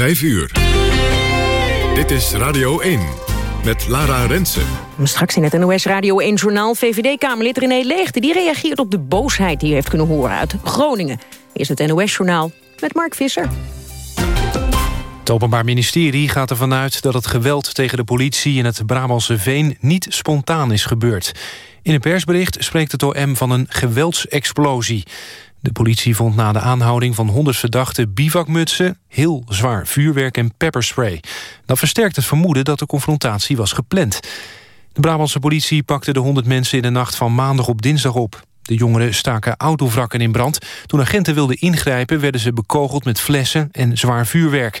5 uur. Dit is Radio 1 met Lara Rensen. Straks in het NOS Radio 1-journaal VVD-Kamerlid René Leegte... die reageert op de boosheid die hij heeft kunnen horen uit Groningen. Is het NOS-journaal met Mark Visser. Het Openbaar Ministerie gaat ervan uit dat het geweld tegen de politie in het Brabantse Veen niet spontaan is gebeurd. In een persbericht spreekt het OM van een geweldsexplosie. De politie vond na de aanhouding van 100 verdachten bivakmutsen, heel zwaar vuurwerk en pepperspray. Dat versterkt het vermoeden dat de confrontatie was gepland. De Brabantse politie pakte de 100 mensen in de nacht van maandag op dinsdag op. De jongeren staken autovrakken in brand. Toen agenten wilden ingrijpen werden ze bekogeld met flessen en zwaar vuurwerk.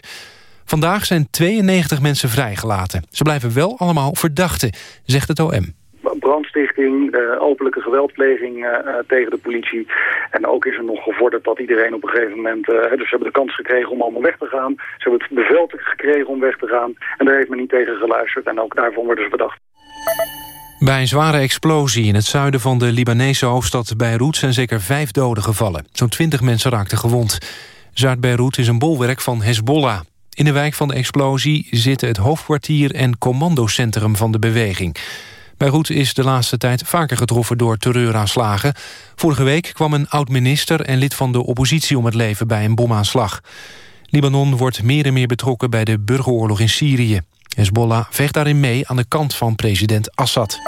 Vandaag zijn 92 mensen vrijgelaten. Ze blijven wel allemaal verdachten, zegt het OM brandstichting, uh, openlijke geweldpleging uh, tegen de politie. En ook is er nog gevorderd dat iedereen op een gegeven moment... Dus ze hebben de kans gekregen om allemaal weg te gaan. Ze hebben het bevel gekregen om weg te gaan. En daar heeft men niet tegen geluisterd. En ook daarvan worden ze bedacht. Bij een zware explosie in het zuiden van de Libanese hoofdstad Beirut... zijn zeker vijf doden gevallen. Zo'n twintig mensen raakten gewond. Zuid-Beirut is een bolwerk van Hezbollah. In de wijk van de explosie zitten het hoofdkwartier en commandocentrum van de beweging. Beirut is de laatste tijd vaker getroffen door terreuraanslagen. Vorige week kwam een oud-minister en lid van de oppositie om het leven bij een bomaanslag. Libanon wordt meer en meer betrokken bij de burgeroorlog in Syrië. Hezbollah vecht daarin mee aan de kant van president Assad.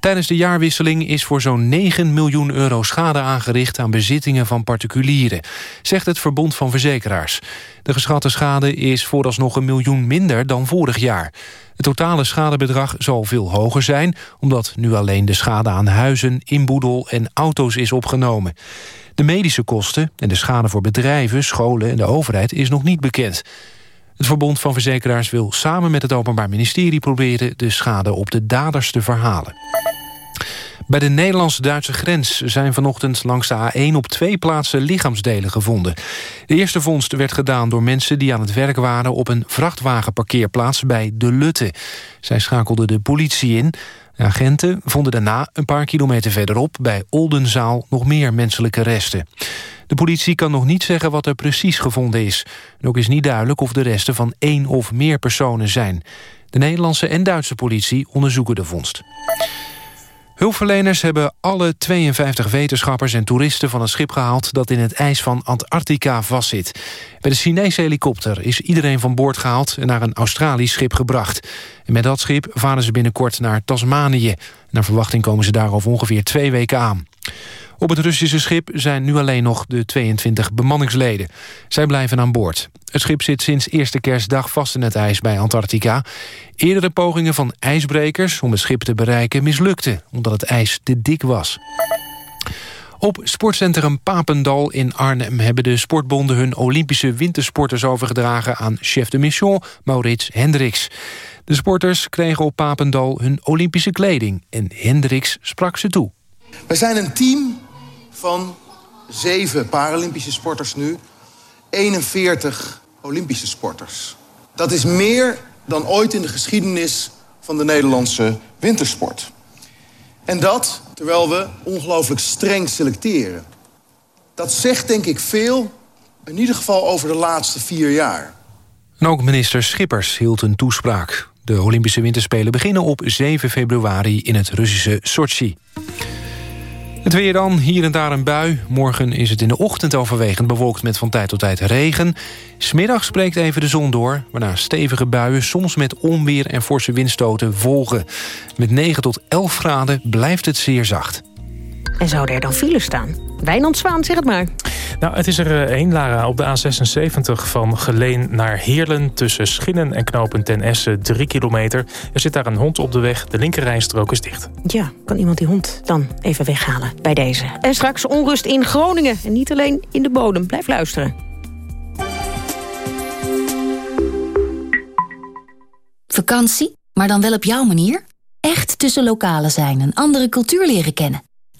Tijdens de jaarwisseling is voor zo'n 9 miljoen euro schade aangericht aan bezittingen van particulieren, zegt het Verbond van Verzekeraars. De geschatte schade is vooralsnog een miljoen minder dan vorig jaar. Het totale schadebedrag zal veel hoger zijn... omdat nu alleen de schade aan huizen, inboedel en auto's is opgenomen. De medische kosten en de schade voor bedrijven, scholen en de overheid is nog niet bekend. Het Verbond van Verzekeraars wil samen met het Openbaar Ministerie proberen de schade op de daders te verhalen. Bij de Nederlands-Duitse grens zijn vanochtend langs de A1 op twee plaatsen lichaamsdelen gevonden. De eerste vondst werd gedaan door mensen die aan het werk waren op een vrachtwagenparkeerplaats bij De Lutte. Zij schakelden de politie in. De agenten vonden daarna een paar kilometer verderop bij Oldenzaal nog meer menselijke resten. De politie kan nog niet zeggen wat er precies gevonden is. En ook is niet duidelijk of de resten van één of meer personen zijn. De Nederlandse en Duitse politie onderzoeken de vondst. Hulpverleners hebben alle 52 wetenschappers en toeristen van een schip gehaald... dat in het ijs van Antarctica vastzit. Bij de Chinese helikopter is iedereen van boord gehaald... en naar een Australisch schip gebracht. Met dat schip varen ze binnenkort naar Tasmanië. Naar verwachting komen ze daar over ongeveer twee weken aan. Op het Russische schip zijn nu alleen nog de 22 bemanningsleden. Zij blijven aan boord. Het schip zit sinds eerste kerstdag vast in het ijs bij Antarctica. Eerdere pogingen van ijsbrekers om het schip te bereiken mislukten... omdat het ijs te dik was. Op sportcentrum Papendal in Arnhem hebben de sportbonden hun Olympische wintersporters overgedragen aan chef de mission Maurits Hendricks. De sporters kregen op Papendal hun Olympische kleding en Hendricks sprak ze toe. We zijn een team van zeven Paralympische sporters nu. 41 Olympische sporters. Dat is meer dan ooit in de geschiedenis van de Nederlandse wintersport. En dat terwijl we ongelooflijk streng selecteren. Dat zegt denk ik veel, in ieder geval over de laatste vier jaar. En ook minister Schippers hield een toespraak. De Olympische Winterspelen beginnen op 7 februari in het Russische Sochi. Het weer dan, hier en daar een bui. Morgen is het in de ochtend overwegend bewolkt met van tijd tot tijd regen. Smiddags breekt even de zon door, waarna stevige buien... soms met onweer en forse windstoten volgen. Met 9 tot 11 graden blijft het zeer zacht. En zouden er dan files staan? Wijnand Zwaan, zeg het maar. Nou, het is er eh, één, Lara. Op de A76 van Geleen naar Heerlen... tussen Schinnen en Knopen ten Essen, drie kilometer. Er zit daar een hond op de weg. De linkerrijstrook is dicht. Ja, kan iemand die hond dan even weghalen bij deze. En straks onrust in Groningen. En niet alleen in de bodem. Blijf luisteren. Vakantie, maar dan wel op jouw manier? Echt tussen lokalen zijn en andere cultuur leren kennen.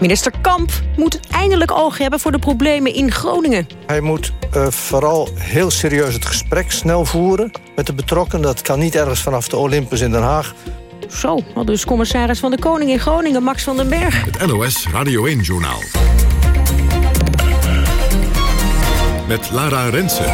Minister Kamp moet eindelijk oog hebben voor de problemen in Groningen. Hij moet uh, vooral heel serieus het gesprek snel voeren met de betrokkenen. Dat kan niet ergens vanaf de Olympus in Den Haag. Zo, al dus commissaris van de Koning in Groningen, Max van den Berg. Het NOS Radio 1-journaal. Met Lara Rensen.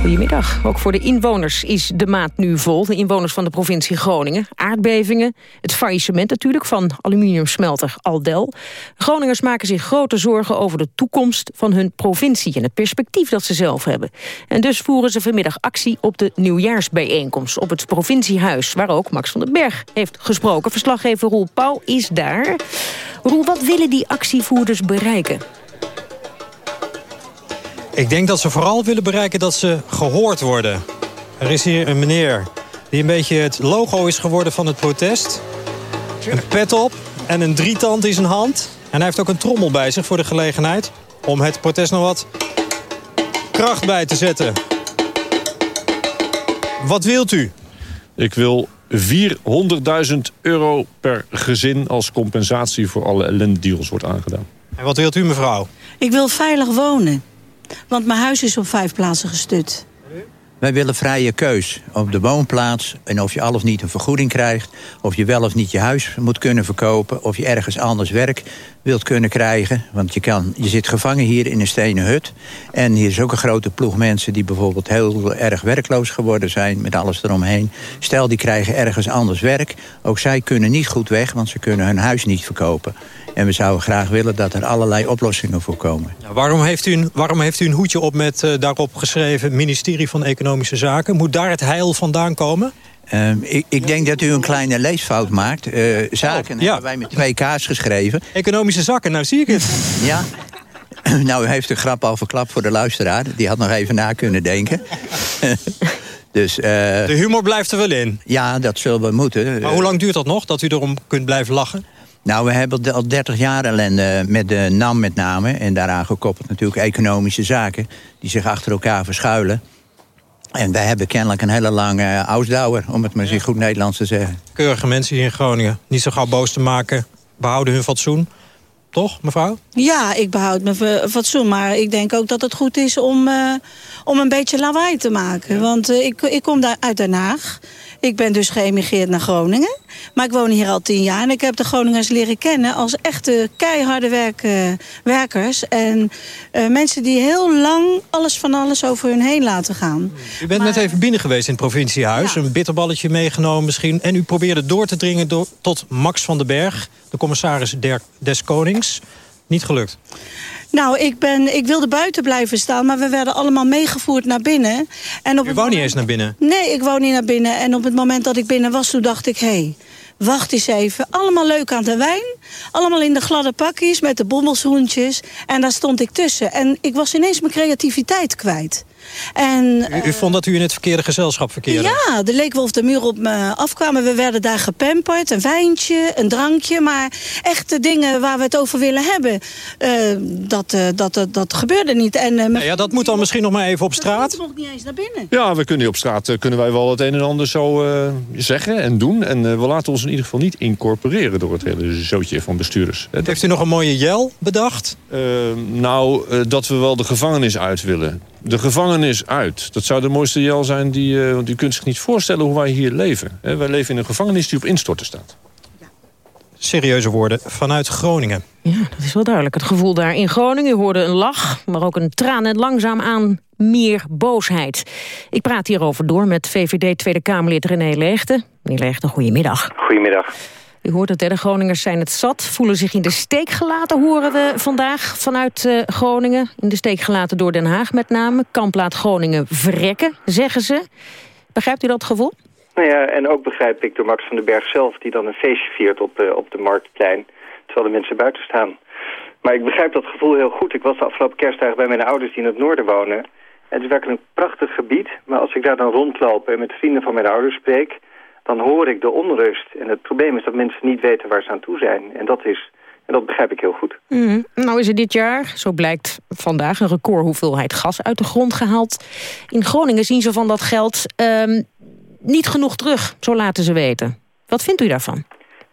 Goedemiddag. Ook voor de inwoners is de maat nu vol. De inwoners van de provincie Groningen. Aardbevingen, het faillissement natuurlijk van aluminiumsmelter Aldel. Groningers maken zich grote zorgen over de toekomst van hun provincie... en het perspectief dat ze zelf hebben. En dus voeren ze vanmiddag actie op de nieuwjaarsbijeenkomst... op het provinciehuis, waar ook Max van den Berg heeft gesproken. Verslaggever Roel Pauw is daar. Roel, wat willen die actievoerders bereiken? Ik denk dat ze vooral willen bereiken dat ze gehoord worden. Er is hier een meneer die een beetje het logo is geworden van het protest. Een pet op en een drietand in zijn hand. En hij heeft ook een trommel bij zich voor de gelegenheid... om het protest nog wat kracht bij te zetten. Wat wilt u? Ik wil 400.000 euro per gezin als compensatie voor alle ellende die ons wordt aangedaan. En wat wilt u, mevrouw? Ik wil veilig wonen. Want mijn huis is op vijf plaatsen gestut. Wij willen vrije keus op de woonplaats. En of je al of niet een vergoeding krijgt. Of je wel of niet je huis moet kunnen verkopen. Of je ergens anders werk wilt kunnen krijgen. Want je, kan, je zit gevangen hier in een stenen hut. En hier is ook een grote ploeg mensen die bijvoorbeeld heel erg werkloos geworden zijn. Met alles eromheen. Stel die krijgen ergens anders werk. Ook zij kunnen niet goed weg, want ze kunnen hun huis niet verkopen. En we zouden graag willen dat er allerlei oplossingen voor komen. waarom, heeft u waarom heeft u een hoedje op met uh, daarop geschreven... ministerie van Economische Zaken? Moet daar het heil vandaan komen? Uh, ik, ik, denk dat u een kleine leesfout maakt. Uh, zaken oh, ja. hebben wij met twee K's geschreven. Economische zakken, nou zie ik het. ja. nou, u heeft de grap al verklapt voor de luisteraar. Die had nog even na kunnen denken. dus, uh, de humor blijft er wel in? Ja, dat zullen we moeten. Maar hoe lang duurt dat nog, dat u erom kunt blijven lachen? Nou, we hebben al 30 jaar ellende met de NAM met name. En daaraan gekoppeld natuurlijk economische zaken... die zich achter elkaar verschuilen. En wij hebben kennelijk een hele lange uh, ausdauer, om het maar eens goed Nederlands te zeggen. Keurige mensen hier in Groningen. Niet zo gauw boos te maken, behouden hun fatsoen. Toch, mevrouw? Ja, ik behoud mijn fatsoen. Maar ik denk ook dat het goed is om, uh, om een beetje lawaai te maken. Want uh, ik, ik kom daar uit Den Haag. Ik ben dus geëmigreerd naar Groningen. Maar ik woon hier al tien jaar en ik heb de Groningers leren kennen... als echte keiharde werk, uh, werkers. En uh, mensen die heel lang alles van alles over hun heen laten gaan. U bent maar... net even binnen geweest in het provinciehuis. Ja. Een bitterballetje meegenomen misschien. En u probeerde door te dringen door, tot Max van den Berg... de commissaris der, des Konings. Niet gelukt. Nou, ik, ben, ik wilde buiten blijven staan, maar we werden allemaal meegevoerd naar binnen. En op U woont niet eens naar binnen? Nee, ik woon niet naar binnen. En op het moment dat ik binnen was, toen dacht ik... hé, hey, wacht eens even. Allemaal leuk aan de wijn. Allemaal in de gladde pakjes met de bommelshoentjes. En daar stond ik tussen. En ik was ineens mijn creativiteit kwijt. En, u, u, vond dat u in het verkeerde gezelschap verkeerde? Ja, er leek wel of de muur op me afkwamen. We werden daar gepamperd, een wijntje, een drankje. Maar echte dingen waar we het over willen hebben, uh, dat, uh, dat, dat, dat gebeurde niet. En, uh, ja, ja, dat moet dan misschien nog maar even op straat. nog niet eens naar binnen. Ja, we kunnen op straat kunnen wij wel het een en ander zo zeggen en doen. En we laten ons in ieder geval niet incorporeren door het hele zootje van bestuurders. Heeft u nog een mooie jel bedacht? nou, dat we wel de gevangenis uit willen de gevangenis uit. Dat zou de mooiste jel zijn, die, uh, want u kunt zich niet voorstellen hoe wij hier leven. He, wij leven in een gevangenis die op instorten staat. Serieuze woorden vanuit Groningen. Ja, dat is wel duidelijk. Het gevoel daar in Groningen hoorde een lach, maar ook een traan en langzaam aan meer boosheid. Ik praat hierover door met VVD Tweede Kamerlid René Leegte. Meneer Leegte, goedemiddag. Goedemiddag. U hoort het, de Groningers zijn het zat, voelen zich in de steek gelaten... horen we vandaag vanuit uh, Groningen. In de steek gelaten door Den Haag met name. Kamp laat Groningen verrekken, zeggen ze. Begrijpt u dat gevoel? Nou ja, en ook begrijp ik door Max van den Berg zelf... die dan een feestje viert op, uh, op de Marktplein... terwijl de mensen buiten staan. Maar ik begrijp dat gevoel heel goed. Ik was de afgelopen kerstdagen bij mijn ouders die in het noorden wonen... Het is werkelijk een prachtig gebied. Maar als ik daar dan rondloop en met vrienden van mijn ouders spreek... dan hoor ik de onrust. En het probleem is dat mensen niet weten waar ze aan toe zijn. En dat, is, en dat begrijp ik heel goed. Mm. Nou is er dit jaar, zo blijkt vandaag, een record hoeveelheid gas uit de grond gehaald. In Groningen zien ze van dat geld um, niet genoeg terug, zo laten ze weten. Wat vindt u daarvan?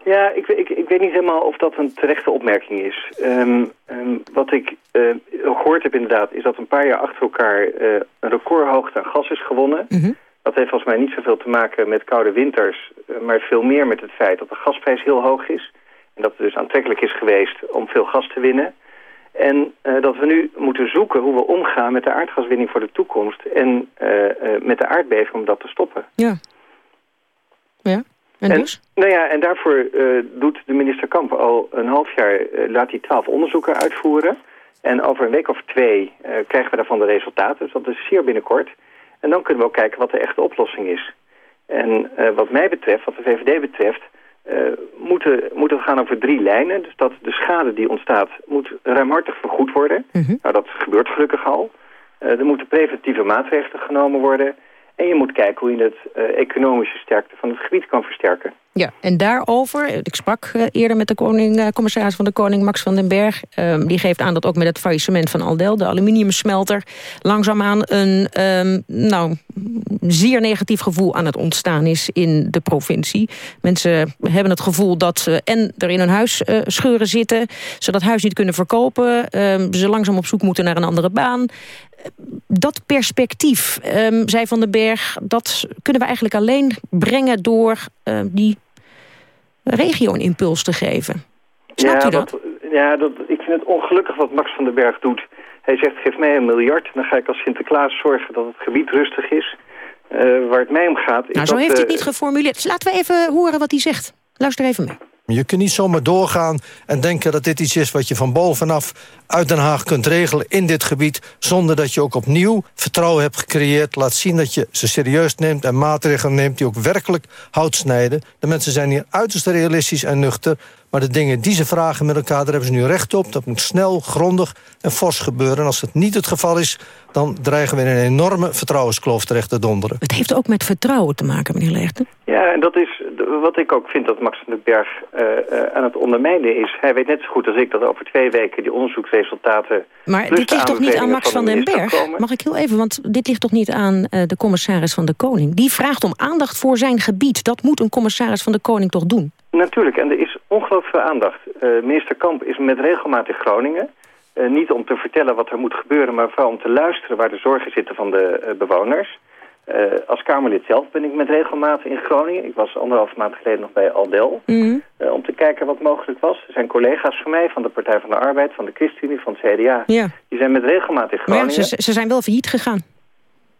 Ja, ik, ik, ik weet niet helemaal of dat een terechte opmerking is. Um, um, wat ik uh, gehoord heb inderdaad, is dat een paar jaar achter elkaar uh, een recordhoogte aan gas is gewonnen. Mm -hmm. Dat heeft volgens mij niet zoveel te maken met koude winters, uh, maar veel meer met het feit dat de gasprijs heel hoog is. En dat het dus aantrekkelijk is geweest om veel gas te winnen. En dat we nu moeten zoeken hoe we omgaan met de aardgaswinning voor de toekomst. En met de aardbeving om dat te stoppen. Ja. Ja. En, dus? nou ja, en daarvoor doet de minister Kamp al een half jaar, laat hij twaalf onderzoeken uitvoeren. En over een week of twee krijgen we daarvan de resultaten. Dus dat is zeer binnenkort. En dan kunnen we ook kijken wat de echte oplossing is. En wat mij betreft, wat de VVD betreft, moet, moet het gaan over drie lijnen. Dus dat de schade die ontstaat moet ruimhartig vergoed worden. Mm -hmm. Nou, dat gebeurt gelukkig al. er moeten preventieve maatregelen genomen worden... En je moet kijken hoe je het economische sterkte van het gebied kan versterken. Ja, en daarover, ik sprak uh, eerder met de koning, uh, commissaris van de Koning, Max van den Berg. Um, die geeft aan dat ook met het faillissement van Aldel, de aluminiumsmelter, langzaamaan een um, nou, zeer negatief gevoel aan het ontstaan is in de provincie. Mensen hebben het gevoel dat ze en er in hun huis scheuren zitten, ze dat huis niet kunnen verkopen, um, ze langzaam op zoek moeten naar een andere baan dat perspectief, zei Van den Berg... dat kunnen we eigenlijk alleen brengen door uh, die regio een impuls te geven. Snapt ja, u dat? dat? Ja, dat, ik vind het ongelukkig wat Max van den Berg doet. Hij zegt, geef mij een miljard, dan ga ik als Sinterklaas zorgen dat het gebied rustig is. Uh, waar het mij om gaat... Is nou, zo dat, heeft hij het uh, niet geformuleerd. Dus laten we even horen wat hij zegt. Luister even mee. Je kunt niet zomaar doorgaan en denken dat dit iets is... wat je van bovenaf uit Den Haag kunt regelen in dit gebied... zonder dat je ook opnieuw vertrouwen hebt gecreëerd. Laat zien dat je ze serieus neemt en maatregelen neemt... die ook werkelijk hout snijden. De mensen zijn hier uiterst realistisch en nuchter... maar de dingen die ze vragen met elkaar, daar hebben ze nu recht op. Dat moet snel, grondig en fors gebeuren. En als dat niet het geval is, dan dreigen we in een enorme vertrouwenskloof terecht te donderen. Het heeft ook met vertrouwen te maken, meneer Leegte. Ja, en dat is wat ik ook vind dat Max van den Berg uh, uh, aan het ondermijnen is. Hij weet net zo goed als ik dat over twee weken die onderzoeksresultaten... Maar dit ligt toch niet aan Max van, van den Berg? Komen. Mag ik heel even, want dit ligt toch niet aan uh, de commissaris van de Koning? Die vraagt om aandacht voor zijn gebied. Dat moet een commissaris van de Koning toch doen? Natuurlijk, en er is ongelooflijk veel aandacht. minister Kamp is met regelmaat in Groningen... niet om te vertellen wat er moet gebeuren, maar vooral om te luisteren waar de zorgen zitten van de bewoners... Uh, als Kamerlid zelf ben ik met regelmaat in Groningen. Ik was anderhalf maand geleden nog bij Aldel. Mm uh, om te kijken wat mogelijk was. Er zijn collega's van mij van de Partij van de Arbeid, van de ChristenUnie, van het CDA. Ja. Die zijn met regelmaat in Groningen. Maar ja, ze, ze, zijn wel failliet gegaan.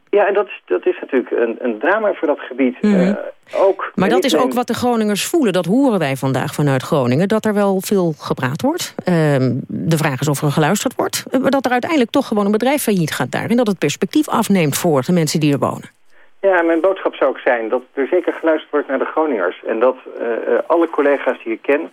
Ja, en dat is, dat is natuurlijk een, een drama voor dat gebied. Mm -hmm. uh, ook, maar dat is ook wat de Groningers voelen. Dat horen wij vandaag vanuit Groningen. Dat er wel veel gepraat wordt. Ehm, de vraag is of er geluisterd wordt. Maar dat er uiteindelijk toch gewoon een bedrijf failliet gaat daar. En dat het perspectief afneemt voor de mensen die er wonen. Ja, mijn boodschap zou ook zijn dat er zeker geluisterd wordt naar de Groningers. En dat uh, alle collega's die ik ken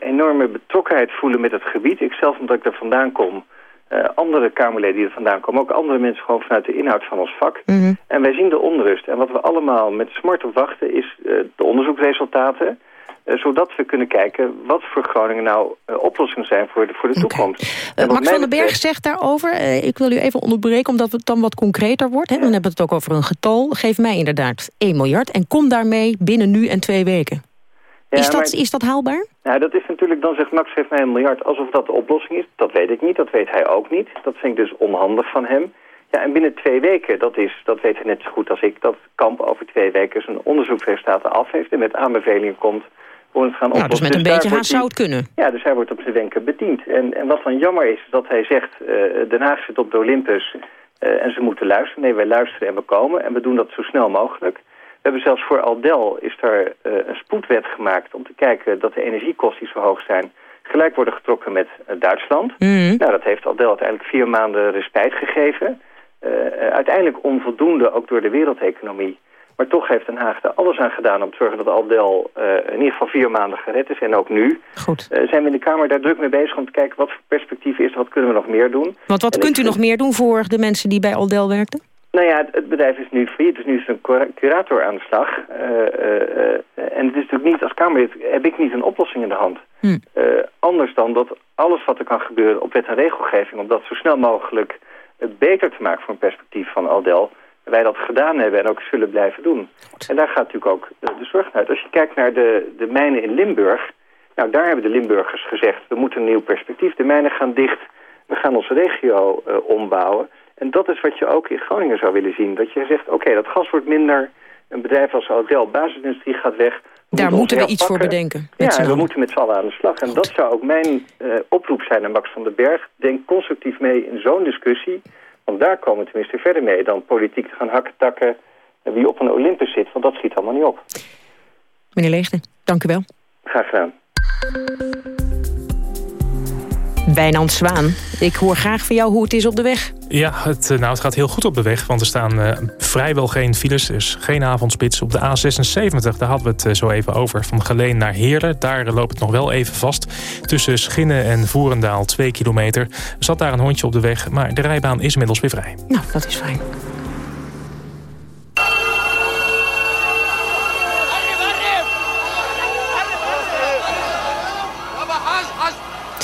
enorme betrokkenheid voelen met het gebied. Ik zelf, omdat ik er vandaan kom, uh, andere Kamerleden die er vandaan komen... ook andere mensen gewoon vanuit de inhoud van ons vak. Mm -hmm. En wij zien de onrust. En wat we allemaal met smart op wachten is de onderzoeksresultaten... Uh, zodat we kunnen kijken wat voor Groningen nou oplossingen zijn voor de, voor de toekomst. Okay. Max van den Berg zegt daarover, ik wil u even onderbreken omdat het dan wat concreter wordt. Hè? Dan hebben we het ook over een getal. Geef mij inderdaad 1 miljard en kom daarmee binnen nu en twee weken. Ja, is, dat, maar, is dat haalbaar? Nou, dat is natuurlijk, dan zegt Max geef mij een miljard alsof dat de oplossing is. Dat weet ik niet, dat weet hij ook niet. Dat vind ik dus onhandig van hem. Ja, en binnen twee weken, dat, is, dat weet hij net zo goed als ik... dat Kamp over twee weken zijn onderzoeksresultaten af heeft... en met aanbevelingen komt om gaan nou, dus met een dus beetje haast zou het kunnen. Ja, dus hij wordt op zijn wenken bediend. En, en wat dan jammer is, dat hij zegt... Uh, Den Haag zit op de Olympus uh, en ze moeten luisteren. Nee, wij luisteren en we komen. En we doen dat zo snel mogelijk. We hebben zelfs voor Aldel is er uh, een spoedwet gemaakt... om te kijken dat de energiekosten die zo hoog zijn... gelijk worden getrokken met Duitsland. Mm. Nou, dat heeft Aldel uiteindelijk vier maanden respijt gegeven. uiteindelijk onvoldoende, ook door de wereldeconomie... Maar toch heeft Den Haag er alles aan gedaan om te zorgen dat Aldel in ieder geval vier maanden gered is. En ook nu Goed. Zijn we in de Kamer daar druk mee bezig om te kijken wat voor perspectief is, wat kunnen we nog meer doen. Want wat en kunt u nog meer doen voor de mensen die bij Aldel werkten? Nou ja, het, bedrijf is nu failliet, dus nu is een curator aan de slag. Uh, en het is natuurlijk niet, als Kamerlid heb ik niet een oplossing in de hand. Hm. anders dan dat alles wat er kan gebeuren op wet en regelgeving... om dat zo snel mogelijk beter te maken voor een perspectief van Aldel wij dat gedaan hebben en ook zullen blijven doen. En daar gaat natuurlijk ook de, zorg naar uit. Als je kijkt naar de, de mijnen in Limburg... nou, daar hebben de Limburgers gezegd... we moeten een nieuw perspectief. De mijnen gaan dicht. We gaan onze regio ombouwen. En dat is wat je ook in Groningen zou willen zien. Dat je zegt, oké, okay, dat gas wordt minder. Een bedrijf als Aldel, basisindustrie gaat weg. We daar moeten we iets voor bedenken. Ja, we moeten met z'n allen aan de slag. En dat zou ook mijn uh, oproep zijn aan Max van den Berg. Denk constructief mee in zo'n discussie... Want daar komen we tenminste verder mee dan politiek te gaan hakken takken wie op een Olympus zit. Want dat schiet allemaal niet op. Meneer Leegte, dank u wel. Graag gedaan. Wijnand Zwaan, ik hoor graag van jou hoe het is op de weg. Ja, het, nou, het gaat heel goed op de weg, want er staan uh, vrijwel geen files. Is geen avondspits. Op de A76, daar hadden we het uh, zo even over, van Geleen naar Heerlen. Daar uh, loopt het nog wel even vast. Tussen Schinnen en Voerendaal, 2 kilometer. Er zat daar een hondje op de weg, maar de rijbaan is inmiddels weer vrij. Nou, dat is fijn.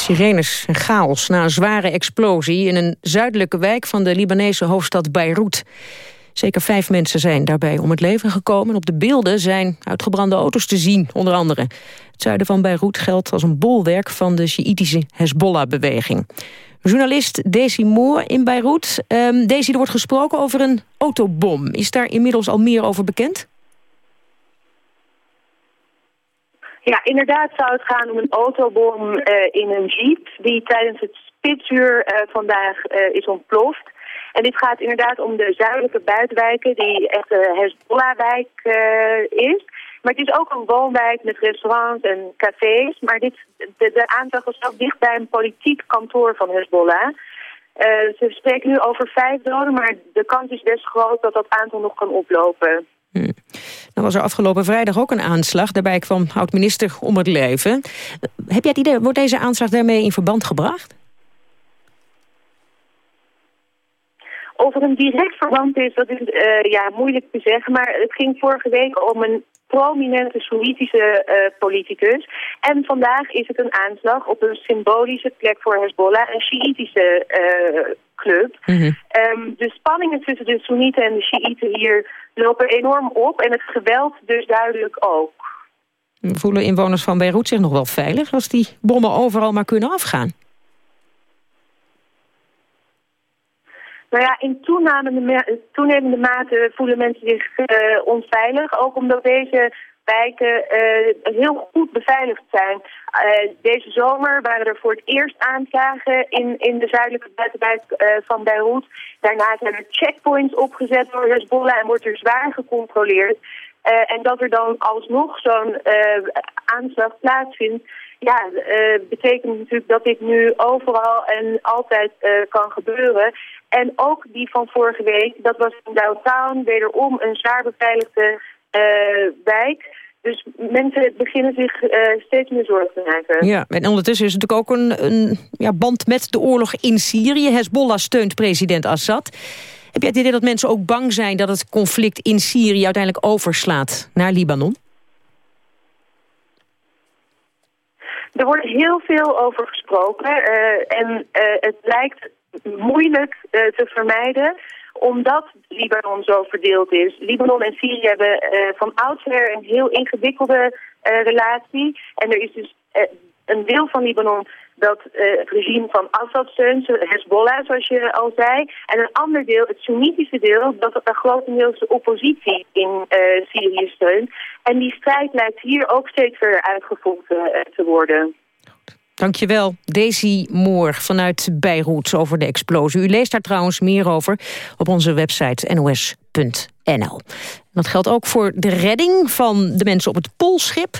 Sirenes en chaos na een zware explosie... in een zuidelijke wijk van de Libanese hoofdstad Beirut. Zeker vijf mensen zijn daarbij om het leven gekomen. Op de beelden zijn uitgebrande auto's te zien, onder andere. Het zuiden van Beirut geldt als een bolwerk van de Sjiïtische Hezbollah-beweging. Journalist Daisy Moore in Beirut. Um, Daisy, er wordt gesproken over een autobom. Is daar inmiddels al meer over bekend? Ja, inderdaad zou het gaan om een autobom uh, in een jeep... die tijdens het spitsuur uh, vandaag uh, is ontploft. En dit gaat inderdaad om de zuidelijke buitenwijken... die echt de Hezbollah-wijk is. Maar het is ook een woonwijk met restaurants en cafés. Maar dit, de, de aanslag was ook dicht bij een politiek kantoor van Hezbollah... ze spreken nu over vijf doden, maar de kans is best groot dat dat aantal nog kan oplopen. Hmm. Dan was er afgelopen vrijdag ook een aanslag. Daarbij kwam oud-minister om het leven. Heb jij idee, wordt deze aanslag daarmee in verband gebracht? Of er een direct verband is, dat is uh, ja, moeilijk te zeggen. Maar het ging vorige week om een prominente Soenitische uh, politicus. En vandaag is het een aanslag op een symbolische plek voor Hezbollah, een Shiïtische uh, club. Mhm. Mm -hmm. um, de spanningen tussen de Soenieten en de Shiïten hier lopen enorm op en het geweld dus duidelijk ook. Voelen inwoners van Beirut zich nog wel veilig als die bommen overal maar kunnen afgaan? Nou ja, in toenemende, toenemende mate voelen mensen zich uh, onveilig. Ook omdat deze wijken uh, heel goed beveiligd zijn. Uh, deze zomer waren er voor het eerst aanslagen in, in de zuidelijke buitenwijk van Beirut. Daarna zijn er checkpoints opgezet door Hezbollah en wordt er zwaar gecontroleerd. en dat er dan alsnog zo'n aanslag plaatsvindt, ja, uh, betekent natuurlijk dat dit nu overal en altijd uh, kan gebeuren. En ook die van vorige week, dat was in downtown, wederom een zwaar beveiligde uh, wijk. Dus mensen beginnen zich steeds meer zorgen te maken. Ja, en ondertussen is natuurlijk ook een, een ja, band met de oorlog in Syrië. Hezbollah steunt president Assad. Heb jij het idee dat mensen ook bang zijn dat het conflict in Syrië uiteindelijk overslaat naar Libanon? Er wordt heel veel over gesproken uh, en uh, het lijkt moeilijk uh, te vermijden omdat Libanon zo verdeeld is. Libanon en Syrië hebben van oudsher een heel ingewikkelde relatie. En er is dus een deel van Libanon dat het regime van Assad steunt, Hezbollah zoals je al zei. En een ander deel, het Soenitische deel, dat het grotendeels de oppositie in Syrië steunt. En die strijd lijkt hier ook steeds verder uitgevochten te worden. Dankjewel, Daisy Moore vanuit Beirut over de explosie. U leest daar trouwens meer over op onze website nos.nl. Dat geldt ook voor de redding van de mensen op het Poolschip.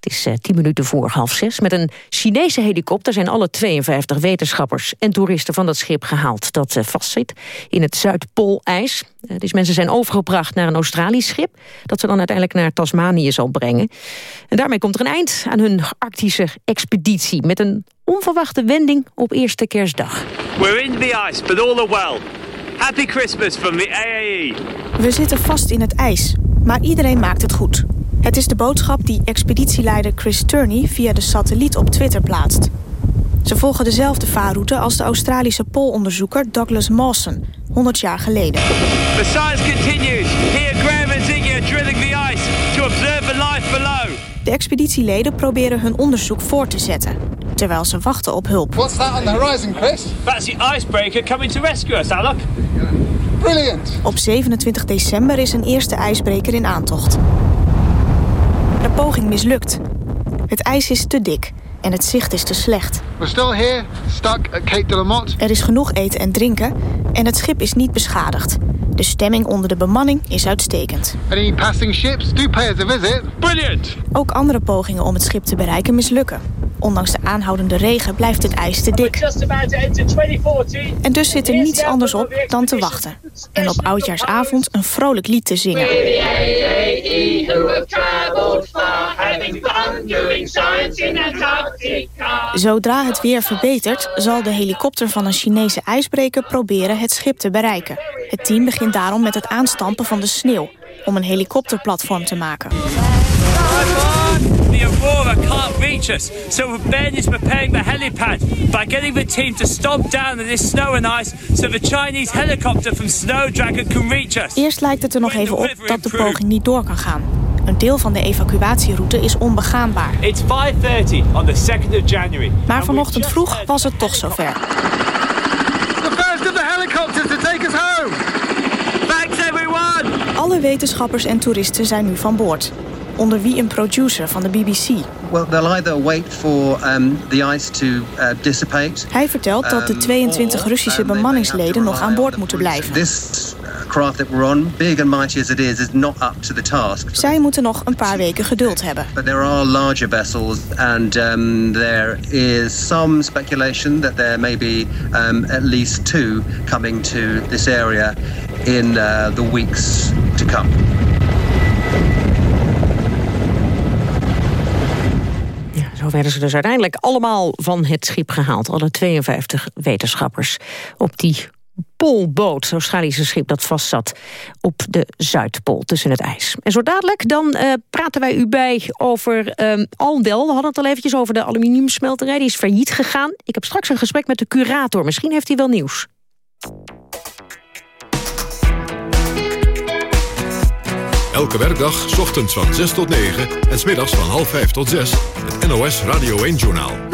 Het is uh, tien minuten voor half zes. Met een Chinese helikopter zijn alle 52 wetenschappers en toeristen van dat schip gehaald dat uh, vastzit in het Zuidpoolijs. Uh, deze mensen zijn overgebracht naar een Australisch schip dat ze dan uiteindelijk naar Tasmanië zal brengen. En daarmee komt er een eind aan hun arctische expeditie met een onverwachte wending op eerste kerstdag. We're in the ice, but all are well. Happy Christmas from the AAE. We zitten vast in het ijs, maar iedereen maakt het goed. Het is de boodschap die expeditieleider Chris Turney via de satelliet op Twitter plaatst. Ze volgen dezelfde vaarroute als de Australische poolonderzoeker Douglas Mawson, 100 jaar geleden. The science continues. Here Graham and Ziggy are drilling the ice to observe the life below. De expeditieleden proberen hun onderzoek voor te zetten, terwijl ze wachten op hulp. What's that on the horizon, Chris? That's the icebreaker coming to rescue us, Alok. Brilliant. Op 27 december is een eerste ijsbreker in aantocht. De poging mislukt. Het ijs is te dik en het zicht is te slecht. We're still here, stuck at Cape de. Er is genoeg eten en drinken en het schip is niet beschadigd. De stemming onder de bemanning is uitstekend. Any passing ships, do pay us a visit. Brilliant. Ook andere pogingen om het schip te bereiken mislukken. Ondanks de aanhoudende regen blijft het ijs te dik. En dus zit er niets anders op dan te wachten. En op oudjaarsavond een vrolijk lied te zingen. Zodra het weer verbetert, zal de helikopter van een Chinese ijsbreker proberen het schip te bereiken. Het team begint daarom met het aanstampen van de sneeuw om een helikopterplatform te maken. Aurora can't reach us, so Ben is preparing the helipad by getting the team to stomp down in this snow and ice so the Chinese helicopter from Snowdragon can reach us. Eerst lijkt het er nog even op dat de poging niet door kan gaan. Een deel van de evacuatieroute is onbegaanbaar. It's 5:30 on the 2nd of January. Maar vanochtend vroeg was het toch zover. The first of the helicopters to take us home. Thanks everyone. Alle wetenschappers en toeristen zijn nu van boord. Onder wie een producer van de BBC. Well, they'll either wait for um, the ice to uh, dissipate. Hij vertelt dat de 22 Russische bemanningsleden nog aan boord moeten blijven. This craft that we're on, big and mighty as it is, is not up to the task. Zij moeten nog een paar weken geduld hebben. But there are larger vessels, and um, there is some speculation that there may be um, at least two coming to this area in uh, the weeks to come. Zo werden ze dus uiteindelijk allemaal van het schip gehaald. Alle 52 wetenschappers op die Poolboot, het Australische schip dat vastzat op de Zuidpool tussen het ijs. En zo dadelijk dan uh, praten wij u bij over um, Aldel. We hadden het al eventjes over de aluminiumsmelterij. Die is failliet gegaan. Ik heb straks een gesprek met de curator. Misschien heeft hij wel nieuws. Elke werkdag, ochtends van 6 tot 9 en smiddags van half 5 tot 6. Het NOS Radio 1-journaal.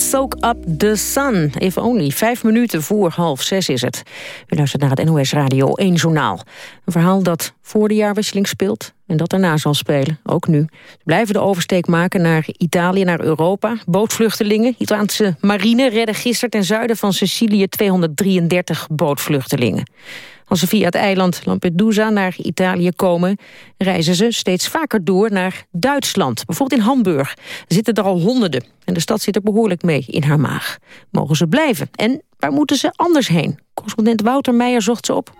Soak Up the Sun. If only. Vijf minuten voor half zes is het. U luistert naar het NOS Radio 1 Journaal. Een verhaal dat voor de jaarwisseling speelt en dat daarna zal spelen, ook nu. Ze blijven de oversteek maken naar Italië, naar Europa. Bootvluchtelingen, Italiaanse marine redden gisteren ten zuiden van Sicilië 233 bootvluchtelingen. Als ze via het eiland Lampedusa naar Italië komen... reizen ze steeds vaker door naar Duitsland. Bijvoorbeeld in Hamburg zitten er al honderden. En de stad zit er behoorlijk mee in haar maag. Mogen ze blijven? En waar moeten ze anders heen? Correspondent Wouter Meijer zocht ze op.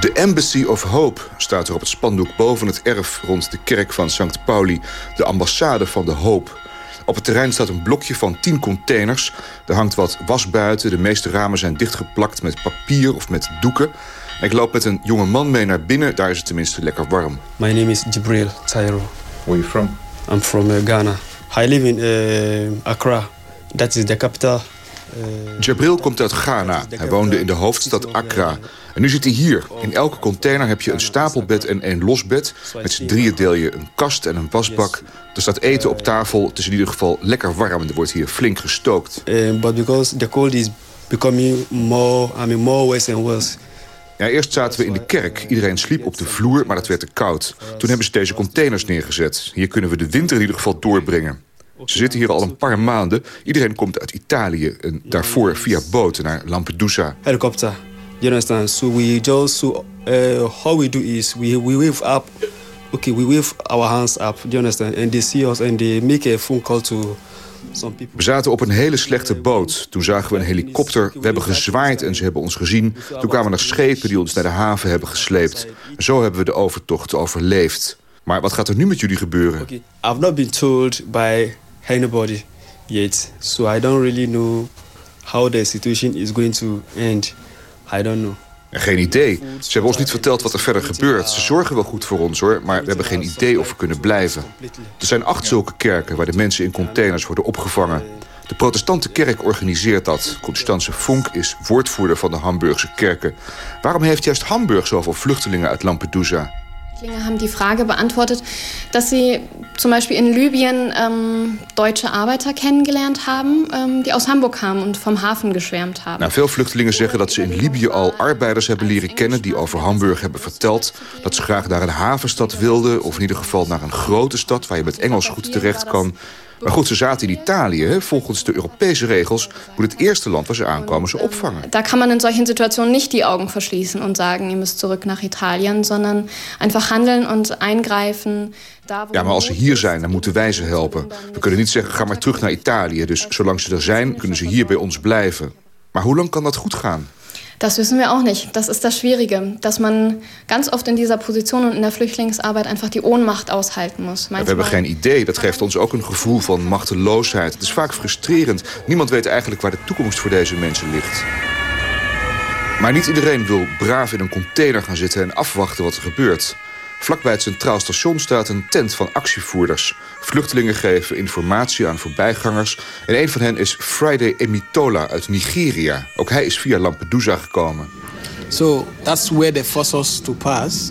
De Embassy of Hope staat er op het spandoek boven het erf... rond de kerk van St. Pauli, de ambassade van de hoop. Op het terrein staat een blokje van 10 containers. Er hangt wat was buiten. De meeste ramen zijn dichtgeplakt met papier of met doeken. ik loop met een jonge man mee naar binnen. Daar is het tenminste lekker warm. My name is Jibril Tairo. Where are you from? I'm from uh, Ghana. I live in uh, Accra. That is the capital. Jabril komt uit Ghana. Hij woonde in de hoofdstad Accra. En nu zit hij hier. In elke container heb je een stapelbed en één losbed. Met z'n drieën deel je een kast en een wasbak. Er staat eten op tafel. Het is in ieder geval lekker warm. Er wordt hier flink gestookt. Uh, but because the cold is becoming more, I mean, more worse and worse. Ja, eerst zaten we in de kerk. Iedereen sliep op de vloer, maar het werd te koud. Toen hebben ze deze containers neergezet. Hier kunnen we de winter in ieder geval doorbrengen. Ze zitten hier al een paar maanden. Iedereen komt uit Italië en daarvoor via boten naar Lampedusa. Helikopter. You understand? So we just so uh, how we do is we we wave up. Okay, we wave our hands up. Do you understand? And they see us and they make a phone call to. We zaten op een hele slechte boot. Toen zagen we een helikopter. We hebben gezwaaid en ze hebben ons gezien. Toen kwamen er schepen die ons naar de haven hebben gesleept. Zo hebben we de overtocht overleefd. Maar wat gaat er nu met jullie gebeuren? Okay. I've not been told by anybody yet. So I don't really know how the situation is going to end. I don't know. Geen idee. Ze hebben ons niet verteld wat er verder gebeurt. Ze zorgen wel goed voor ons hoor, maar we hebben geen idee of we kunnen blijven. Er zijn acht zulke kerken waar de mensen in containers worden opgevangen. De protestante kerk organiseert dat. Constance Funk is woordvoerder van de Hamburgse kerken. Waarom heeft juist Hamburg zoveel vluchtelingen uit Lampedusa? Flüchtlinge haben die Frage beantwortet, dass sie zum in Libyen ähm, deutsche Arbeiter kennengelernt haben, ähm, die aus Hamburg kamen und vom Hafen geschwärmt haben. Nou, veel vluchtelingen zeggen dat ze in Libië al arbeiders hebben leren kennen... die over Hamburg hebben verteld dat ze graag naar een havenstad wilden... of in ieder geval naar een grote stad waar je met Engels goed terecht kan... Maar goed, ze zaten in Italië. Volgens de Europese regels moet het eerste land waar ze aankomen ze opvangen. Da kann man in solchen Situationen nicht die Augen verschließen und sagen, ihr müsst zurück nach Italien, sondern einfach handeln und eingreifen. Ja, maar als ze hier zijn, dan moeten wij ze helpen. We kunnen niet zeggen, ga maar terug naar Italië. Dus zolang ze er zijn, kunnen ze hier bij ons blijven. Maar hoe lang kan dat goed gaan? Das wissen wir auch nicht. Das ist das Schwierige, dass man ganz oft in dieser Position und in der Flüchtlingsarbeit einfach die Ohnmacht aushalten muss. Ja, we hebben geen idee. Dat geeft ons ook een gevoel van machteloosheid. Het is vaak frustrerend. Niemand weet eigenlijk waar de toekomst voor deze mensen ligt. Maar niet iedereen wil braaf in een container gaan zitten en afwachten wat er gebeurt. Vlakbij het Centraal Station staat een tent van actievoerders. Vluchtelingen geven informatie aan voorbijgangers. En een van hen is Friday Emitola uit Nigeria. Ook hij is via Lampedusa gekomen. So that's where they forced us to pass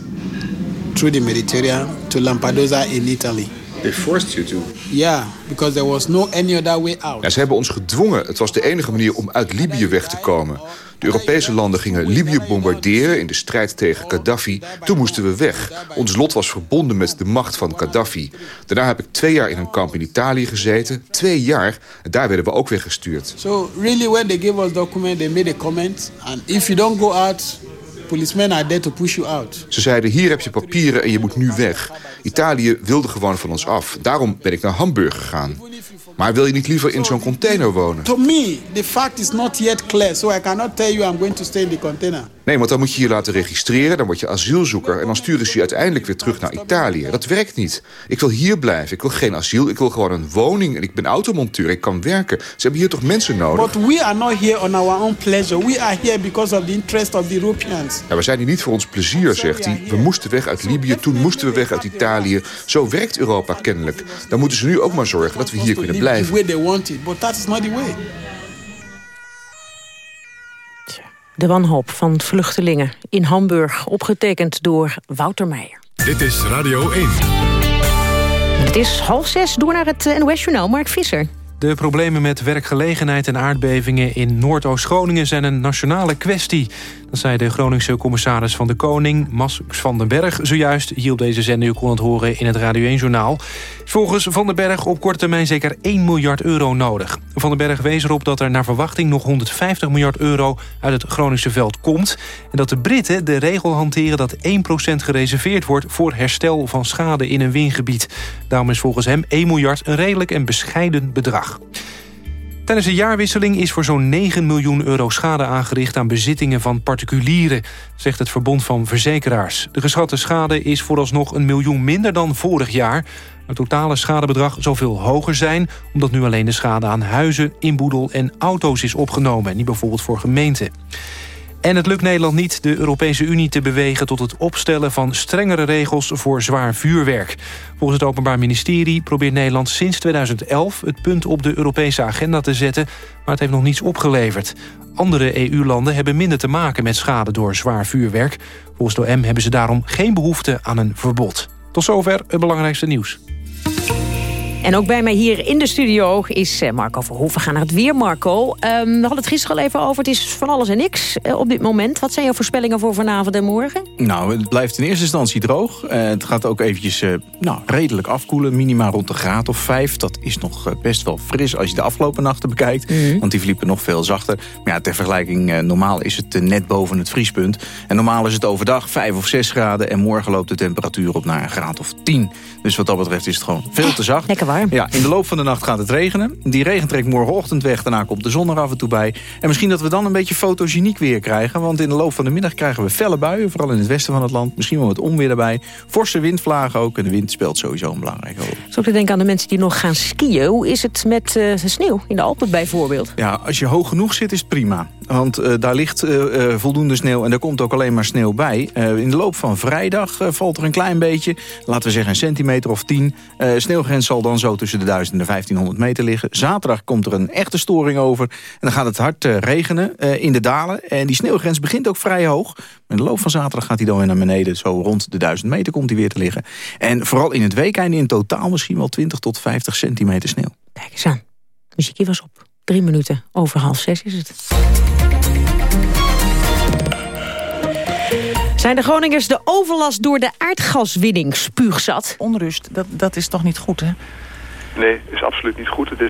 through the Mediterranean to Lampedusa in Italy. They forced you to? Yeah, because there was no any other way out. Ja, ze hebben ons gedwongen. Het was de enige manier om uit Libië weg te komen. De Europese landen gingen Libië bombarderen in de strijd tegen Gaddafi. Toen moesten we weg. Ons lot was verbonden met de macht van Gaddafi. Daarna heb ik twee jaar in een kamp in Italië gezeten. Twee jaar. En daar werden we ook weggestuurd. So really when they gave us document, they made a comment. And if you don't go out, policemen are there to push you out. Ze zeiden, hier heb je papieren en je moet nu weg. Italië wilde gewoon van ons af. Daarom ben ik naar Hamburg gegaan. Maar wil je niet liever in zo'n container wonen? To me, the fact is not yet clear. So I cannot tell you I'm going to stay in the container. Nee, want dan moet je je laten registreren, dan word je asielzoeker... en dan sturen ze je uiteindelijk weer terug naar Italië. Dat werkt niet. Ik wil hier blijven, ik wil geen asiel, ik wil gewoon een woning... en ik ben automonteur, ik kan werken. Ze hebben hier toch mensen nodig? But we are not here on our own pleasure. We are here because of the interest of the Europeans. Ja, we zijn hier niet voor ons plezier, zegt hij. We moesten weg uit Libië, toen moesten we weg uit Italië. Zo werkt Europa kennelijk. Dan moeten ze nu ook maar zorgen dat we hier kunnen blijven. But that is not the way. De wanhoop van vluchtelingen in Hamburg, opgetekend door Wouter Meijer. Dit is Radio 1. Het is half zes, door naar het NOS-journaal. Mark Visser. De problemen met werkgelegenheid en aardbevingen in Noordoost-Groningen zijn een nationale kwestie. Dat zei de Groningse commissaris van de Koning, Max van den Berg... zojuist hier op deze zender, u kon het horen in het Radio 1-journaal. Volgens Van den Berg op korte termijn zeker 1 miljard euro nodig. Van den Berg wees erop dat er naar verwachting nog 150 miljard euro... uit het Groningse veld komt. En dat de Britten de regel hanteren dat 1% gereserveerd wordt... voor herstel van schade in een wingebied. Daarom is volgens hem 1 miljard een redelijk en bescheiden bedrag. Tijdens de jaarwisseling is voor zo'n 9 miljoen euro schade aangericht... aan bezittingen van particulieren, zegt het Verbond van Verzekeraars. De geschatte schade is vooralsnog een miljoen minder dan vorig jaar. Het totale schadebedrag zal veel hoger zijn... omdat nu alleen de schade aan huizen, inboedel en auto's is opgenomen... niet bijvoorbeeld voor gemeenten. En het lukt Nederland niet de Europese Unie te bewegen... tot het opstellen van strengere regels voor zwaar vuurwerk. Volgens het Openbaar Ministerie probeert Nederland sinds 2011... het punt op de Europese agenda te zetten, maar het heeft nog niets opgeleverd. Andere EU-landen hebben minder te maken met schade door zwaar vuurwerk. Volgens de OM hebben ze daarom geen behoefte aan een verbod. Tot zover het belangrijkste nieuws. En ook bij mij hier in de studio is eh, Marco Verhoeven. We gaan naar het weer, Marco. Ehm, we hadden het gisteren al even over. Het is van alles en niks uh, op dit moment. Wat zijn jouw voorspellingen voor vanavond en morgen? Nou, het blijft in eerste instantie droog. Uh, het gaat ook eventjes nou, redelijk afkoelen. Minima rond de graad of vijf. Dat is nog best wel fris als je de afgelopen nachten bekijkt. Mm. Want die verliepen nog veel zachter. Maar ja, ter vergelijking, normaal is het net boven het vriespunt. En normaal is het overdag vijf of zes graden. En morgen loopt de temperatuur op naar een graad of tien. Dus wat dat betreft is het gewoon veel te zacht. Lekker Ja, in de loop van de nacht gaat het regenen. Die regen trekt morgenochtend weg, daarna komt de zon er af en toe bij. En misschien dat we dan een beetje fotogeniek weer krijgen. Want in de loop van de middag krijgen we felle buien, vooral in het westen van het land. Misschien wel wat onweer erbij. Forse windvlagen ook en de wind speelt sowieso een belangrijke rol. Zo te denken aan de mensen die nog gaan skiën. Hoe is het met uh, sneeuw in de Alpen bijvoorbeeld? Ja, als je hoog genoeg zit is het prima. Want uh, daar ligt uh, voldoende sneeuw en daar komt ook alleen maar sneeuw bij. in de loop van vrijdag valt er een klein beetje, laten we zeggen een centimeter of tien. sneeuwgrens zal dan zo tussen de 1000 en de 1500 meter liggen. Zaterdag komt er een echte storing over. En dan gaat het hard regenen in de dalen. En die sneeuwgrens begint ook vrij hoog. In de loop van zaterdag gaat hij dan weer naar beneden. Zo rond de 1000 meter komt hij weer te liggen. En vooral in het weekend in totaal misschien wel 20 tot 50 centimeter sneeuw. Kijk eens aan. Muziekje was op. Drie minuten over half zes is het. Zijn de Groningers de overlast door de aardgaswinning spuugzat? Onrust, dat, dat is toch niet goed, hè? Nee, is absoluut niet goed. Het is...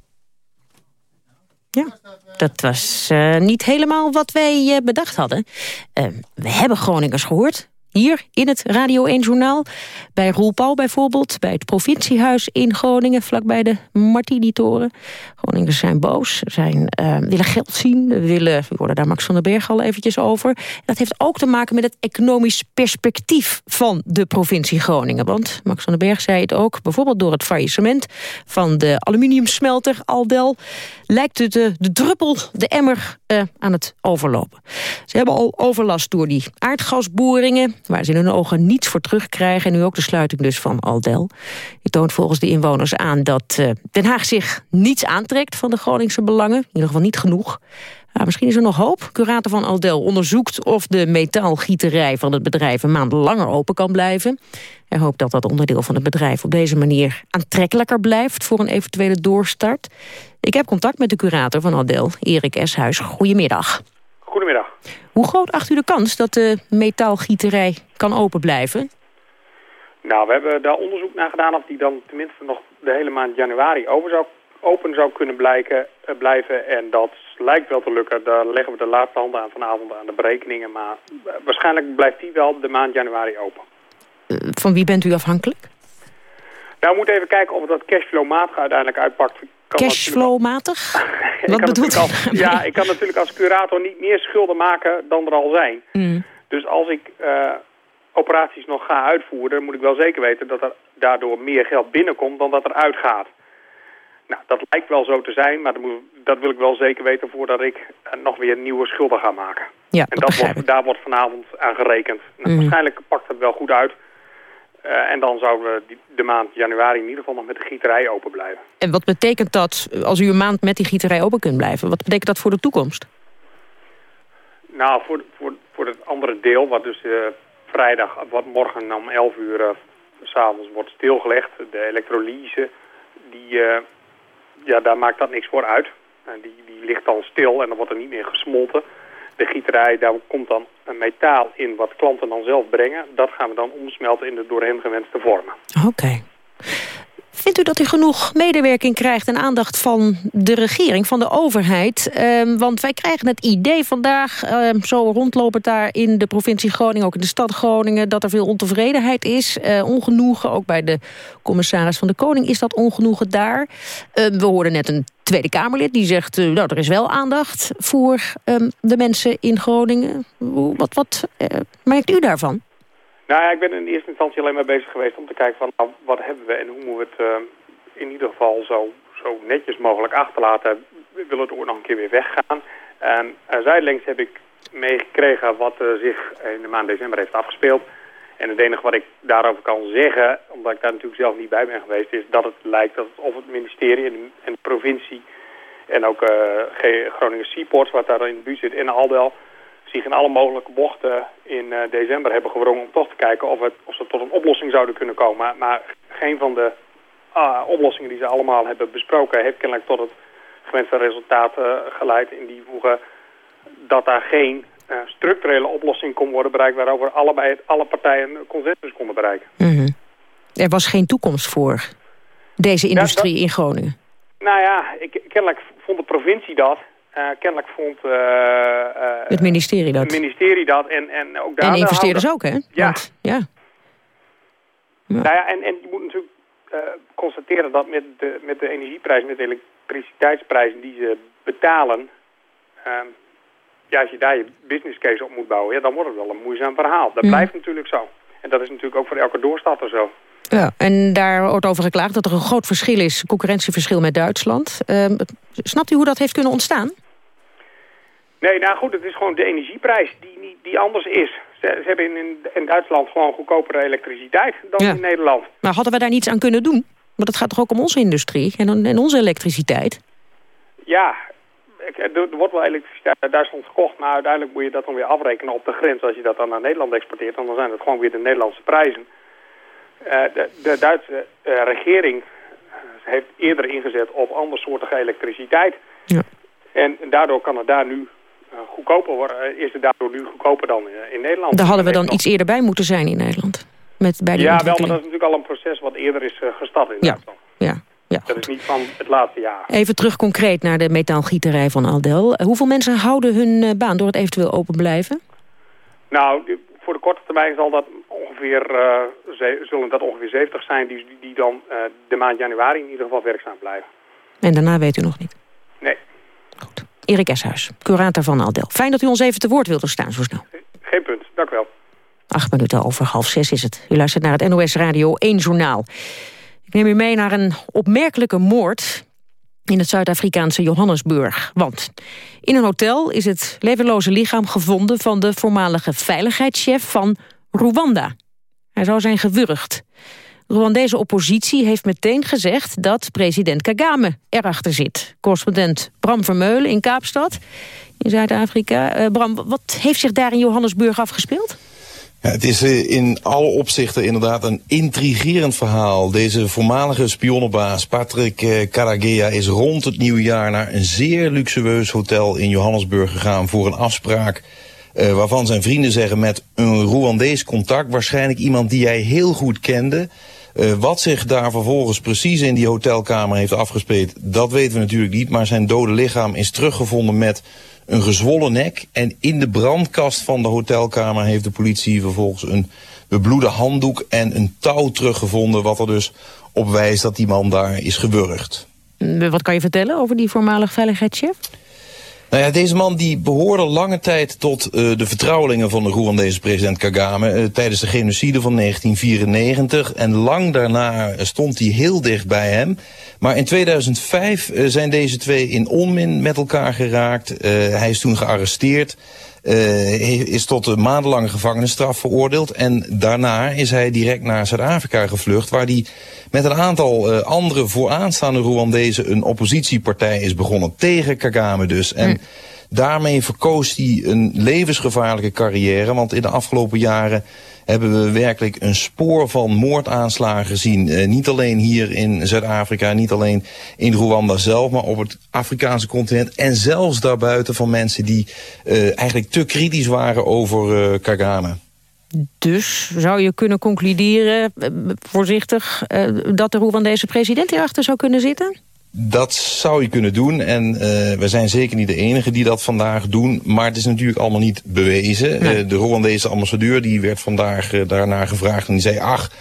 Ja, dat was uh, niet helemaal wat wij uh, bedacht hadden. Uh, we hebben Groningers gehoord. Hier in het Radio 1-journaal. Bij Roel Pauw bijvoorbeeld. Bij het provinciehuis in Groningen. Vlakbij de Martini-toren. Groningers zijn boos. Zijn, uh, willen geld zien. Willen, we hoorden daar Max van den Berg al eventjes over. Dat heeft ook te maken met het economisch perspectief van de provincie Groningen. Want Max van den Berg zei het ook. Bijvoorbeeld door het faillissement van de aluminiumsmelter Aldel. Lijkt het de, druppel, de emmer uh, aan het overlopen. Ze hebben al overlast door die aardgasboringen waar ze in hun ogen niets voor terugkrijgen. En nu ook de sluiting dus van Aldel. Die toont volgens de inwoners aan dat uh, Den Haag zich niets aantrekt van de Groningse belangen. In ieder geval niet genoeg. Ja, misschien is er nog hoop. Curator van Aldel onderzoekt of de metaalgieterij van het bedrijf een maand langer open kan blijven. Hij hoopt dat dat onderdeel van het bedrijf op deze manier aantrekkelijker blijft voor een eventuele doorstart. Ik heb contact met de curator van Aldel, Erik Eshuis. Goedemiddag. Goedemiddag. Hoe groot acht u de kans dat de metaalgieterij kan open blijven? Nou, we hebben daar onderzoek naar gedaan of die dan tenminste nog de hele maand januari open zou, open zou kunnen blijken, uh, blijven. En dat lijkt wel te lukken. Daar leggen we de laatste hand aan vanavond aan de berekeningen. Maar uh, waarschijnlijk blijft die wel de maand januari open. Uh, van wie bent u afhankelijk? Nou, we moeten even kijken of dat cashflow-matig uiteindelijk uitpakt. Cashflow-matig? Wat bedoelt u Ja, ik kan natuurlijk als curator niet meer schulden maken dan er al zijn. Mm. Dus als ik uh, operaties nog ga uitvoeren... moet ik wel zeker weten dat er daardoor meer geld binnenkomt dan dat er uitgaat. Nou, dat lijkt wel zo te zijn, maar dat, moet, dat wil ik wel zeker weten... voordat ik uh, nog weer nieuwe schulden ga maken. Ja, en dat wordt, daar wordt vanavond aan gerekend. Nou, Mm. Waarschijnlijk pakt het wel goed uit... Uh, en dan zouden we die, de maand januari in ieder geval nog met de gieterij open blijven. En wat betekent dat als u een maand met die gieterij open kunt blijven? Wat betekent dat voor de toekomst? Nou, voor, voor, voor het andere deel, wat dus uh, vrijdag, wat morgen om 11 uur uh, s'avonds wordt stilgelegd, de elektrolyse, die, ja, daar maakt dat niks voor uit. die, die ligt dan stil en dan wordt er niet meer gesmolten. De gieterij, daar komt dan een metaal in wat klanten dan zelf brengen. Dat gaan we dan omsmelten in de door hen gewenste vormen. Oké. Vindt u dat u genoeg medewerking krijgt en aandacht van de regering, van de overheid? Uh, want wij krijgen het idee vandaag, uh, zo rondlopend daar in de provincie Groningen... ook in de stad Groningen, dat er veel ontevredenheid is. Uh, ongenoegen, ook bij de commissaris van de Koning is dat ongenoegen daar. Ehm, we hoorden net een Tweede Kamerlid die zegt... Eh, nou, er is wel aandacht voor ehm, de mensen in Groningen. Wat, wat eh, merkt u daarvan? Nou ja, ik ben in eerste instantie alleen maar bezig geweest om te kijken van nou, wat hebben we en hoe moeten we het uh, in ieder geval zo, zo netjes mogelijk achterlaten. We willen het ooit nog een keer weer weggaan. En uh, zijdelings heb ik meegekregen wat zich in de maand december heeft afgespeeld. En het enige wat ik daarover kan zeggen, omdat ik daar natuurlijk zelf niet bij ben geweest, is dat het lijkt dat of het ministerie en de, en provincie en ook Groningen Seaports, wat daar in de buurt zit, in Aldel zich in alle mogelijke bochten in uh, december hebben gewrongen om toch te kijken of, het, of ze tot een oplossing zouden kunnen komen. Maar geen van de uh, oplossingen die ze allemaal hebben besproken heeft kennelijk tot het gewenste resultaat uh, geleid. In die voegen dat daar geen structurele oplossing kon worden bereikt waarover allebei, alle partijen consensus konden bereiken. Mm -hmm. Er was geen toekomst voor deze industrie in Groningen? Nou ja, ik, kennelijk vond de provincie dat. Uh, kennelijk vond uh, uh, het ministerie dat. Het ministerie dat en, en ook daar. En investeerders ook, hè? Ja. Want, ja. ja. Nou ja, en, en je moet natuurlijk constateren dat met de, met de energieprijs, met de elektriciteitsprijzen die ze betalen, ehm, ja, als je daar je business case op moet bouwen, ja, dan wordt het wel een moeizaam verhaal. Dat blijft natuurlijk zo. En dat is natuurlijk ook voor elke doorstatter zo. Ja, en daar wordt over geklaagd dat er een groot verschil is, concurrentieverschil met Duitsland. Uh, snapt u hoe dat heeft kunnen ontstaan? Nee, nou goed, het is gewoon de energieprijs die, niet, die anders is. Ze, ze hebben in, in, Duitsland gewoon goedkopere elektriciteit dan in Nederland. Maar hadden we daar niets aan kunnen doen? Want het gaat toch ook om onze industrie en, en onze elektriciteit? Ja, er wordt wel elektriciteit uit Duitsland gekocht, maar uiteindelijk moet je dat dan weer afrekenen op de grens. Als je dat dan naar Nederland exporteert, dan zijn het gewoon weer de Nederlandse prijzen. Uh, de, de, Duitse uh, regering heeft eerder ingezet op andersoortige elektriciteit. Ja. En daardoor kan het daar nu uh, goedkoper worden. Is het daardoor nu goedkoper dan in Nederland. Daar hadden we dan iets eerder bij moeten zijn in Nederland. Met, bij die ja, wel, maar dat is natuurlijk al een proces wat eerder is gestart in ja. Duitsland. Ja. Ja, dat is niet van het laatste jaar. Even terug concreet naar de metaalgieterij van Aldel. Hoeveel mensen houden hun baan door het eventueel open blijven? Nou, voor de korte termijn zal dat ongeveer, uh, zullen dat ongeveer 70 zijn die, die dan uh, de maand januari in ieder geval werkzaam blijven. En daarna weet u nog niet? Nee. Goed. Erik Eshuis, curator van Aldel. Fijn dat u ons even te woord wilde staan zo snel. Geen punt, dank u wel. Acht minuten over half zes is het. U luistert naar het NOS Radio 1 Journaal. Ik neem u mee naar een opmerkelijke moord in het Zuid-Afrikaanse Johannesburg. Want in een hotel is het levenloze lichaam gevonden... van de voormalige veiligheidschef van Rwanda. Hij zou zijn gewurgd. Rwandese oppositie heeft meteen gezegd dat president Kagame erachter zit. Correspondent Bram Vermeulen in Kaapstad, in Zuid-Afrika. Uh, Bram, wat heeft zich daar in Johannesburg afgespeeld? Het is eh, in alle opzichten inderdaad een intrigerend verhaal. Deze voormalige spionnenbaas Patrick Karagea is rond het nieuwe jaar naar een zeer luxueus hotel in Johannesburg gegaan voor een afspraak uh, waarvan zijn vrienden zeggen met een Rwandees contact. Waarschijnlijk iemand die hij heel goed kende. Wat zich daar vervolgens precies in die hotelkamer heeft afgespeeld, dat weten we natuurlijk niet. Maar zijn dode lichaam is teruggevonden met een gezwollen nek. En in de brandkast van de hotelkamer heeft de politie vervolgens een bebloede handdoek en een touw teruggevonden. Wat er dus op wijst dat die man daar is gewurgd. Wat kan je vertellen over die voormalig veiligheidschef? Nou ja, deze man die behoorde lange tijd tot uh, de vertrouwelingen van de Rwandese president Kagame uh, tijdens de genocide van 1994. En lang daarna stond hij heel dicht bij hem. Maar in 2005 uh, zijn deze twee in onmin met elkaar geraakt. hij is toen gearresteerd. Uh, is tot een maandenlange gevangenisstraf veroordeeld. En daarna is hij direct naar Zuid-Afrika gevlucht... waar hij met een aantal uh, andere vooraanstaande Rwandezen... een oppositiepartij is begonnen tegen Kagame dus. En Daarmee verkoos hij een levensgevaarlijke carrière. Want in de afgelopen jaren hebben we werkelijk een spoor van moordaanslagen gezien. Uh, niet alleen hier in Zuid-Afrika, niet alleen in Rwanda zelf... maar op het Afrikaanse continent en zelfs daarbuiten van mensen... die uh, eigenlijk te kritisch waren over uh, Kagame. Dus zou je kunnen concluderen, voorzichtig... dat de Rwandese president hierachter zou kunnen zitten? Dat zou je kunnen doen en uh, we zijn zeker niet de enige die dat vandaag doen. Maar het is natuurlijk allemaal niet bewezen. Nee. Uh, de Rwandese ambassadeur die werd vandaag uh, daarna gevraagd en die zei... ach,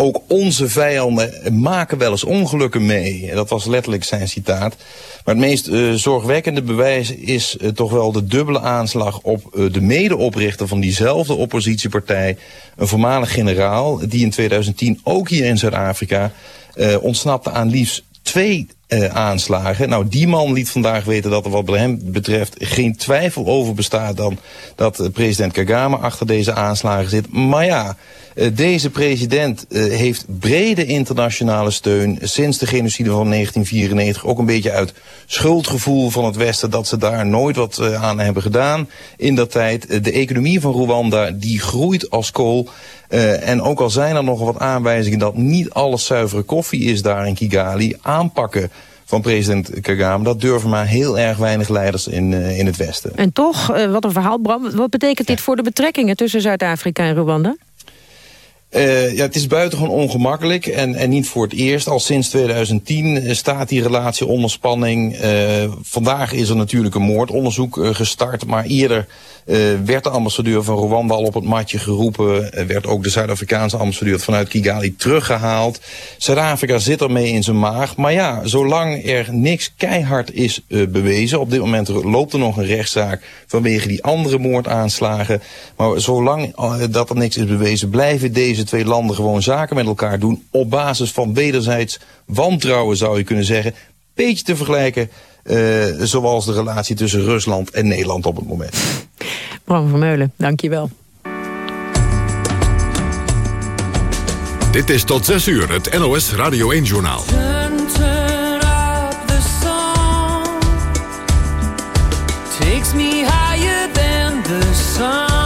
ook onze vijanden maken wel eens ongelukken mee. Dat was letterlijk zijn citaat. Maar het meest uh, zorgwekkende bewijs is uh, toch wel de dubbele aanslag op uh, de medeoprichter van diezelfde oppositiepartij. Een voormalig generaal die in 2010 ook hier in Zuid-Afrika ontsnapte aan liefst twee uh, aanslagen. Nou, die man liet vandaag weten dat er wat hem betreft geen twijfel over bestaat dan dat uh, president Kagame achter deze aanslagen zit. Maar ja, uh, deze president heeft brede internationale steun sinds de genocide van 1994. Ook een beetje uit schuldgevoel van het Westen dat ze daar nooit wat aan hebben gedaan in dat tijd. de economie van Rwanda die groeit als kool. Uh, en ook al zijn er nog wat aanwijzingen dat niet alles zuivere koffie is daar in Kigali, aanpakken van president Kagame. Dat durven maar heel erg weinig leiders in, uh, in het Westen. En toch, uh, wat een verhaal, Bram. Wat betekent dit voor de betrekkingen tussen Zuid-Afrika en Rwanda? Uh, ja, het is buitengewoon ongemakkelijk en, en niet voor het eerst. Al sinds 2010 staat die relatie onder spanning. Vandaag is er natuurlijk een moordonderzoek gestart, maar eerder werd de ambassadeur van Rwanda al op het matje geroepen. Werd ook de Zuid-Afrikaanse ambassadeur vanuit Kigali teruggehaald. Zuid-Afrika zit ermee in zijn maag. Maar ja, zolang er niks keihard is uh, bewezen... op dit moment loopt er nog een rechtszaak vanwege die andere moordaanslagen. Maar zolang dat er niks is bewezen... blijven deze twee landen gewoon zaken met elkaar doen... op basis van wederzijds wantrouwen zou je kunnen zeggen. Beetje te vergelijken zoals de relatie tussen Rusland en Nederland op het moment. Bram van Meulen, dank je wel. Dit is tot 6 uur het NOS Radio 1-journaal. Takes me higher than the sun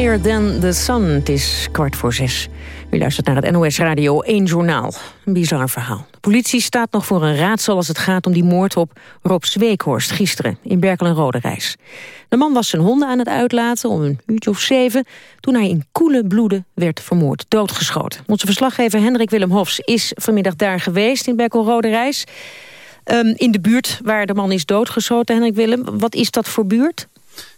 Higher Than the Sun. Het is kwart voor zes. U luistert naar het NOS Radio 1 Journaal. Een bizar verhaal. De politie staat nog voor een raadsel als het gaat om die moord op Rob Zweekhorst gisteren in Berkel en Roderijs. De man was zijn honden aan het uitlaten om een uurtje of zeven... toen hij in koele bloeden werd vermoord, doodgeschoten. Onze verslaggever Hendrik Willem Hofs is vanmiddag daar geweest in Berkel Roderijs. Um, in de buurt waar de man is doodgeschoten, Hendrik Willem. Wat is dat voor buurt?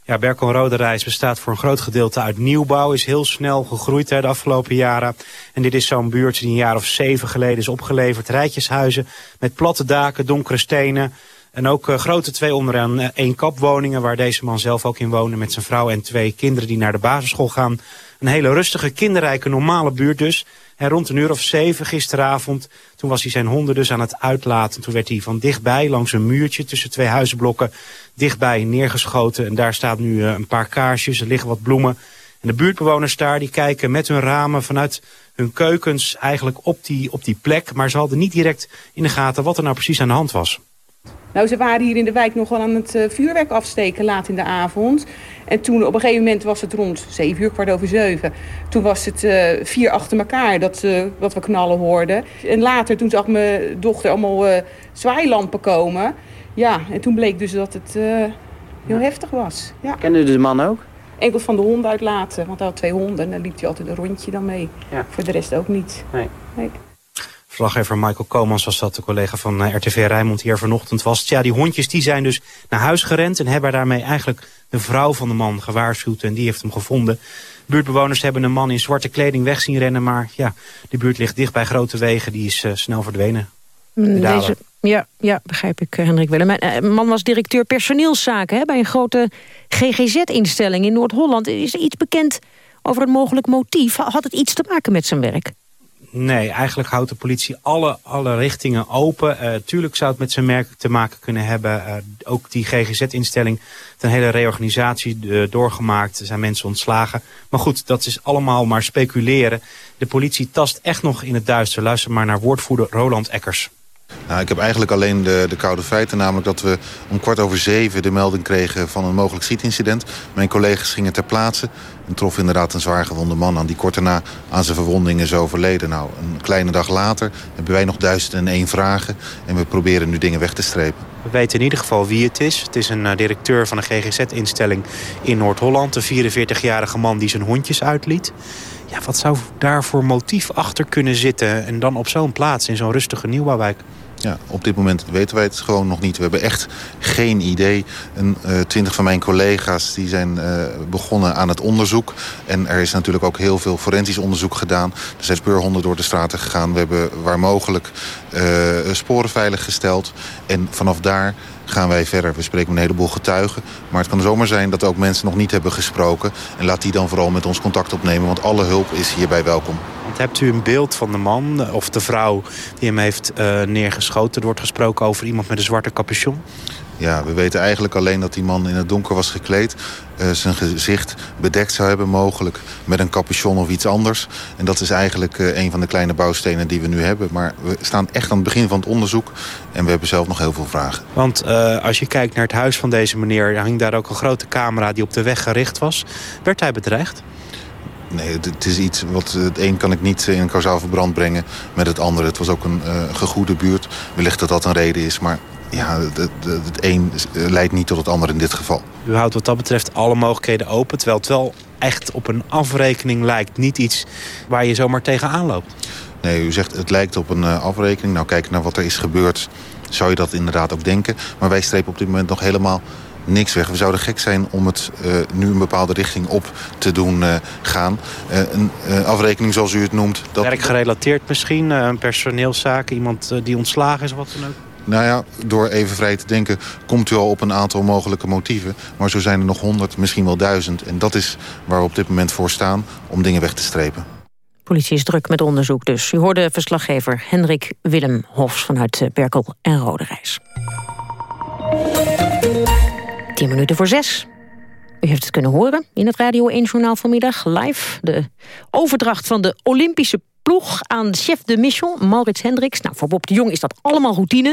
Ja, Berkel Reis bestaat voor een groot gedeelte uit nieuwbouw. Is heel snel gegroeid hè, de afgelopen jaren. En dit is zo'n buurt die een jaar of zeven geleden is opgeleverd. Rijtjeshuizen met platte daken, donkere stenen. En ook uh, grote twee onder een uh, één kapwoningen waar deze man zelf ook in woonde met zijn vrouw en twee kinderen die naar de basisschool gaan. Een hele rustige, kinderrijke, normale buurt dus. En rond een uur of zeven gisteravond, toen was hij zijn honden dus aan het uitlaten. Toen werd hij van dichtbij, langs een muurtje tussen twee huizenblokken, dichtbij neergeschoten. En daar staat nu uh, een paar kaarsjes, er liggen wat bloemen. En de buurtbewoners daar, die kijken met hun ramen vanuit hun keukens eigenlijk op die, op die plek. Maar ze hadden niet direct in de gaten wat er nou precies aan de hand was. Nou, ze waren hier in de wijk nog wel aan het uh, vuurwerk afsteken laat in de avond. En toen op een gegeven moment was het rond 7 uur, kwart over 7. Toen was het uh, vier achter elkaar dat, uh, dat we knallen hoorden. En later, toen zag mijn dochter allemaal zwaailampen komen. Ja, en toen bleek dus dat het heel heftig was. Ja. Kende u de man ook? Enkel van de honden uitlaten, want hij had twee honden. En dan liep hij altijd een rondje dan mee. Ja. Voor de rest ook niet. Nee. nee. Verslaggever Michael Komans was dat, de collega van uh, RTV Rijnmond hier vanochtend was. Ja, die hondjes die zijn dus naar huis gerend en hebben daarmee eigenlijk de vrouw van de man gewaarschuwd en die heeft hem gevonden. Buurtbewoners hebben een man in zwarte kleding weg zien rennen, maar ja, de buurt ligt dicht bij grote wegen, die is uh, snel verdwenen. Deze, ja, ja, begrijp ik, Hendrik Willem. Mijn man was directeur personeelszaken hè, bij een grote GGZ-instelling in Noord-Holland. Is er iets bekend over een mogelijk motief? Had het iets te maken met zijn werk? Nee, eigenlijk houdt de politie alle, alle richtingen open. Uh, tuurlijk zou het met zijn merk te maken kunnen hebben. Uh, ook die GGZ-instelling een hele reorganisatie uh, doorgemaakt. Er zijn mensen ontslagen. Maar goed, dat is allemaal maar speculeren. De politie tast echt nog in het duister. Luister maar naar woordvoerder Roland Eckers. Nou, ik heb eigenlijk alleen de, de koude feiten. Namelijk dat we om kwart over zeven de melding kregen van een mogelijk schietincident. Mijn collega's gingen ter plaatse en troffen inderdaad een zwaar gewonde man aan. Die kort daarna aan zijn verwondingen is overleden. Nou, een kleine dag later hebben wij nog duizend en één vragen. En we proberen nu dingen weg te strepen. We weten in ieder geval wie het is. Het is een uh, directeur van een GGZ-instelling in Noord-Holland. Een 44-jarige man die zijn hondjes uitliet. Ja, wat zou daar voor motief achter kunnen zitten? En dan op zo'n plaats in zo'n rustige nieuwbouwwijk? Ja, op dit moment weten wij het gewoon nog niet. We hebben echt geen idee. Een uh, twintig van mijn collega's die zijn uh, begonnen aan het onderzoek. En er is natuurlijk ook heel veel forensisch onderzoek gedaan. Er zijn speurhonden door de straten gegaan. We hebben waar mogelijk uh, sporen veiliggesteld. En vanaf daar gaan wij verder. We spreken met een heleboel getuigen. Maar het kan zomaar zijn dat ook mensen nog niet hebben gesproken. En laat die dan vooral met ons contact opnemen. Want alle hulp is hierbij welkom. Hebt u een beeld van de man of de vrouw die hem heeft uh, neergeschoten? Er wordt gesproken over iemand met een zwarte capuchon. Ja, we weten eigenlijk alleen dat die man in het donker was gekleed. Uh, zijn gezicht bedekt zou hebben mogelijk met een capuchon of iets anders. En dat is eigenlijk uh, een van de kleine bouwstenen die we nu hebben. Maar we staan echt aan het begin van het onderzoek. En we hebben zelf nog heel veel vragen. Want uh, als je kijkt naar het huis van deze meneer... hing daar ook een grote camera die op de weg gericht was. Werd hij bedreigd? Nee, het is iets wat het een kan ik niet in een kausaal verbrand brengen met het andere. Het was ook een uh, gegoede buurt. Wellicht dat dat een reden is, maar ja, het, het, een leidt niet tot het ander in dit geval. U houdt wat dat betreft alle mogelijkheden open, terwijl het wel echt op een afrekening lijkt. Niet iets waar je zomaar tegenaan loopt. Nee, u zegt het lijkt op een uh, afrekening. Nou, kijk naar wat er is gebeurd, zou je dat inderdaad ook denken. Maar wij strepen op dit moment nog helemaal niks weg. We zouden gek zijn om het uh, nu een bepaalde richting op te doen uh, gaan. Uh, een afrekening zoals u het noemt. Dat... Werkgerelateerd misschien, een personeelszaak, iemand die ontslagen is, wat dan ook? Nou ja, door even vrij te denken komt u al op een aantal mogelijke motieven. Maar zo zijn er nog honderd, misschien wel duizend. En dat is waar we op dit moment voor staan om dingen weg te strepen. Politie is druk met onderzoek dus. U hoorde verslaggever Hendrik Willem Hofs vanuit Berkel en Roderijs. 10 minuten voor zes. U heeft het kunnen horen in het Radio 1-journaal vanmiddag. Live de overdracht van de Olympische ploeg aan chef de mission, Maurits Hendricks. Nou, voor Bob de Jong is dat allemaal routine.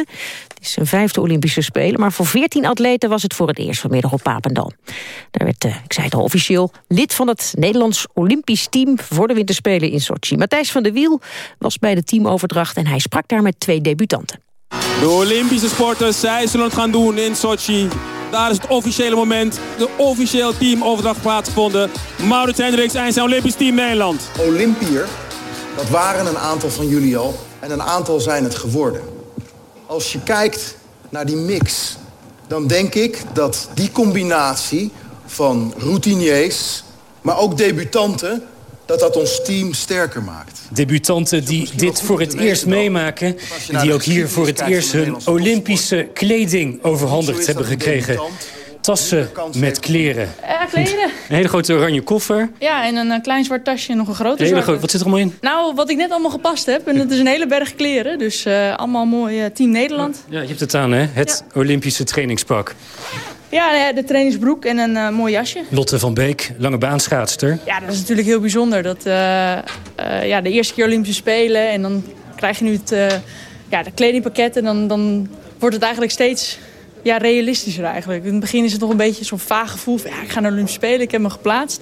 Het is zijn vijfde Olympische Spelen, maar voor 14 atleten was het voor het eerst vanmiddag op Papendal. Daar werd, uh, ik zei het al officieel, lid van het Nederlands Olympisch team voor de winterspelen in Sochi. Matthijs van der Wiel was bij de teamoverdracht en hij sprak daar met twee debutanten. De Olympische sporters, zij zullen het gaan doen in Sochi. Daar is het officiële moment. De officieel teamoverdracht plaatsgevonden. Maurits Hendricks en zijn Olympisch team Nederland. Olympier, dat waren een aantal van jullie al. En een aantal zijn het geworden. Als je kijkt naar die mix... dan denk ik dat die combinatie van routiniers... maar ook debutanten dat dat ons team sterker maakt. Debutanten die dit voor het eerst meemaken... en die ook hier voor het eerst hun Olympische kleding overhandigd hebben gekregen. Tassen met kleren. Ja, kleren. Een hele grote oranje koffer. Ja, en een klein zwart tasje en nog een grote hele grote. Wat zit er allemaal in? Nou, wat ik net allemaal gepast heb. En dat is een hele berg kleren. Dus uh, allemaal mooi uh, Team Nederland. Ja, je hebt het aan, hè? Het ja. Olympische trainingspak. Ja, de trainingsbroek en een uh, mooi jasje. Lotte van Beek, lange baanschaatster. Ja, dat is natuurlijk heel bijzonder. Dat, uh, uh, ja, de eerste keer Olympische Spelen en dan krijg je nu het ja, de kledingpakket... en dan, dan wordt het eigenlijk steeds ja, realistischer eigenlijk. In het begin is het nog een beetje zo'n vaag gevoel van... ja, ik ga naar Olympische Spelen, ik heb me geplaatst.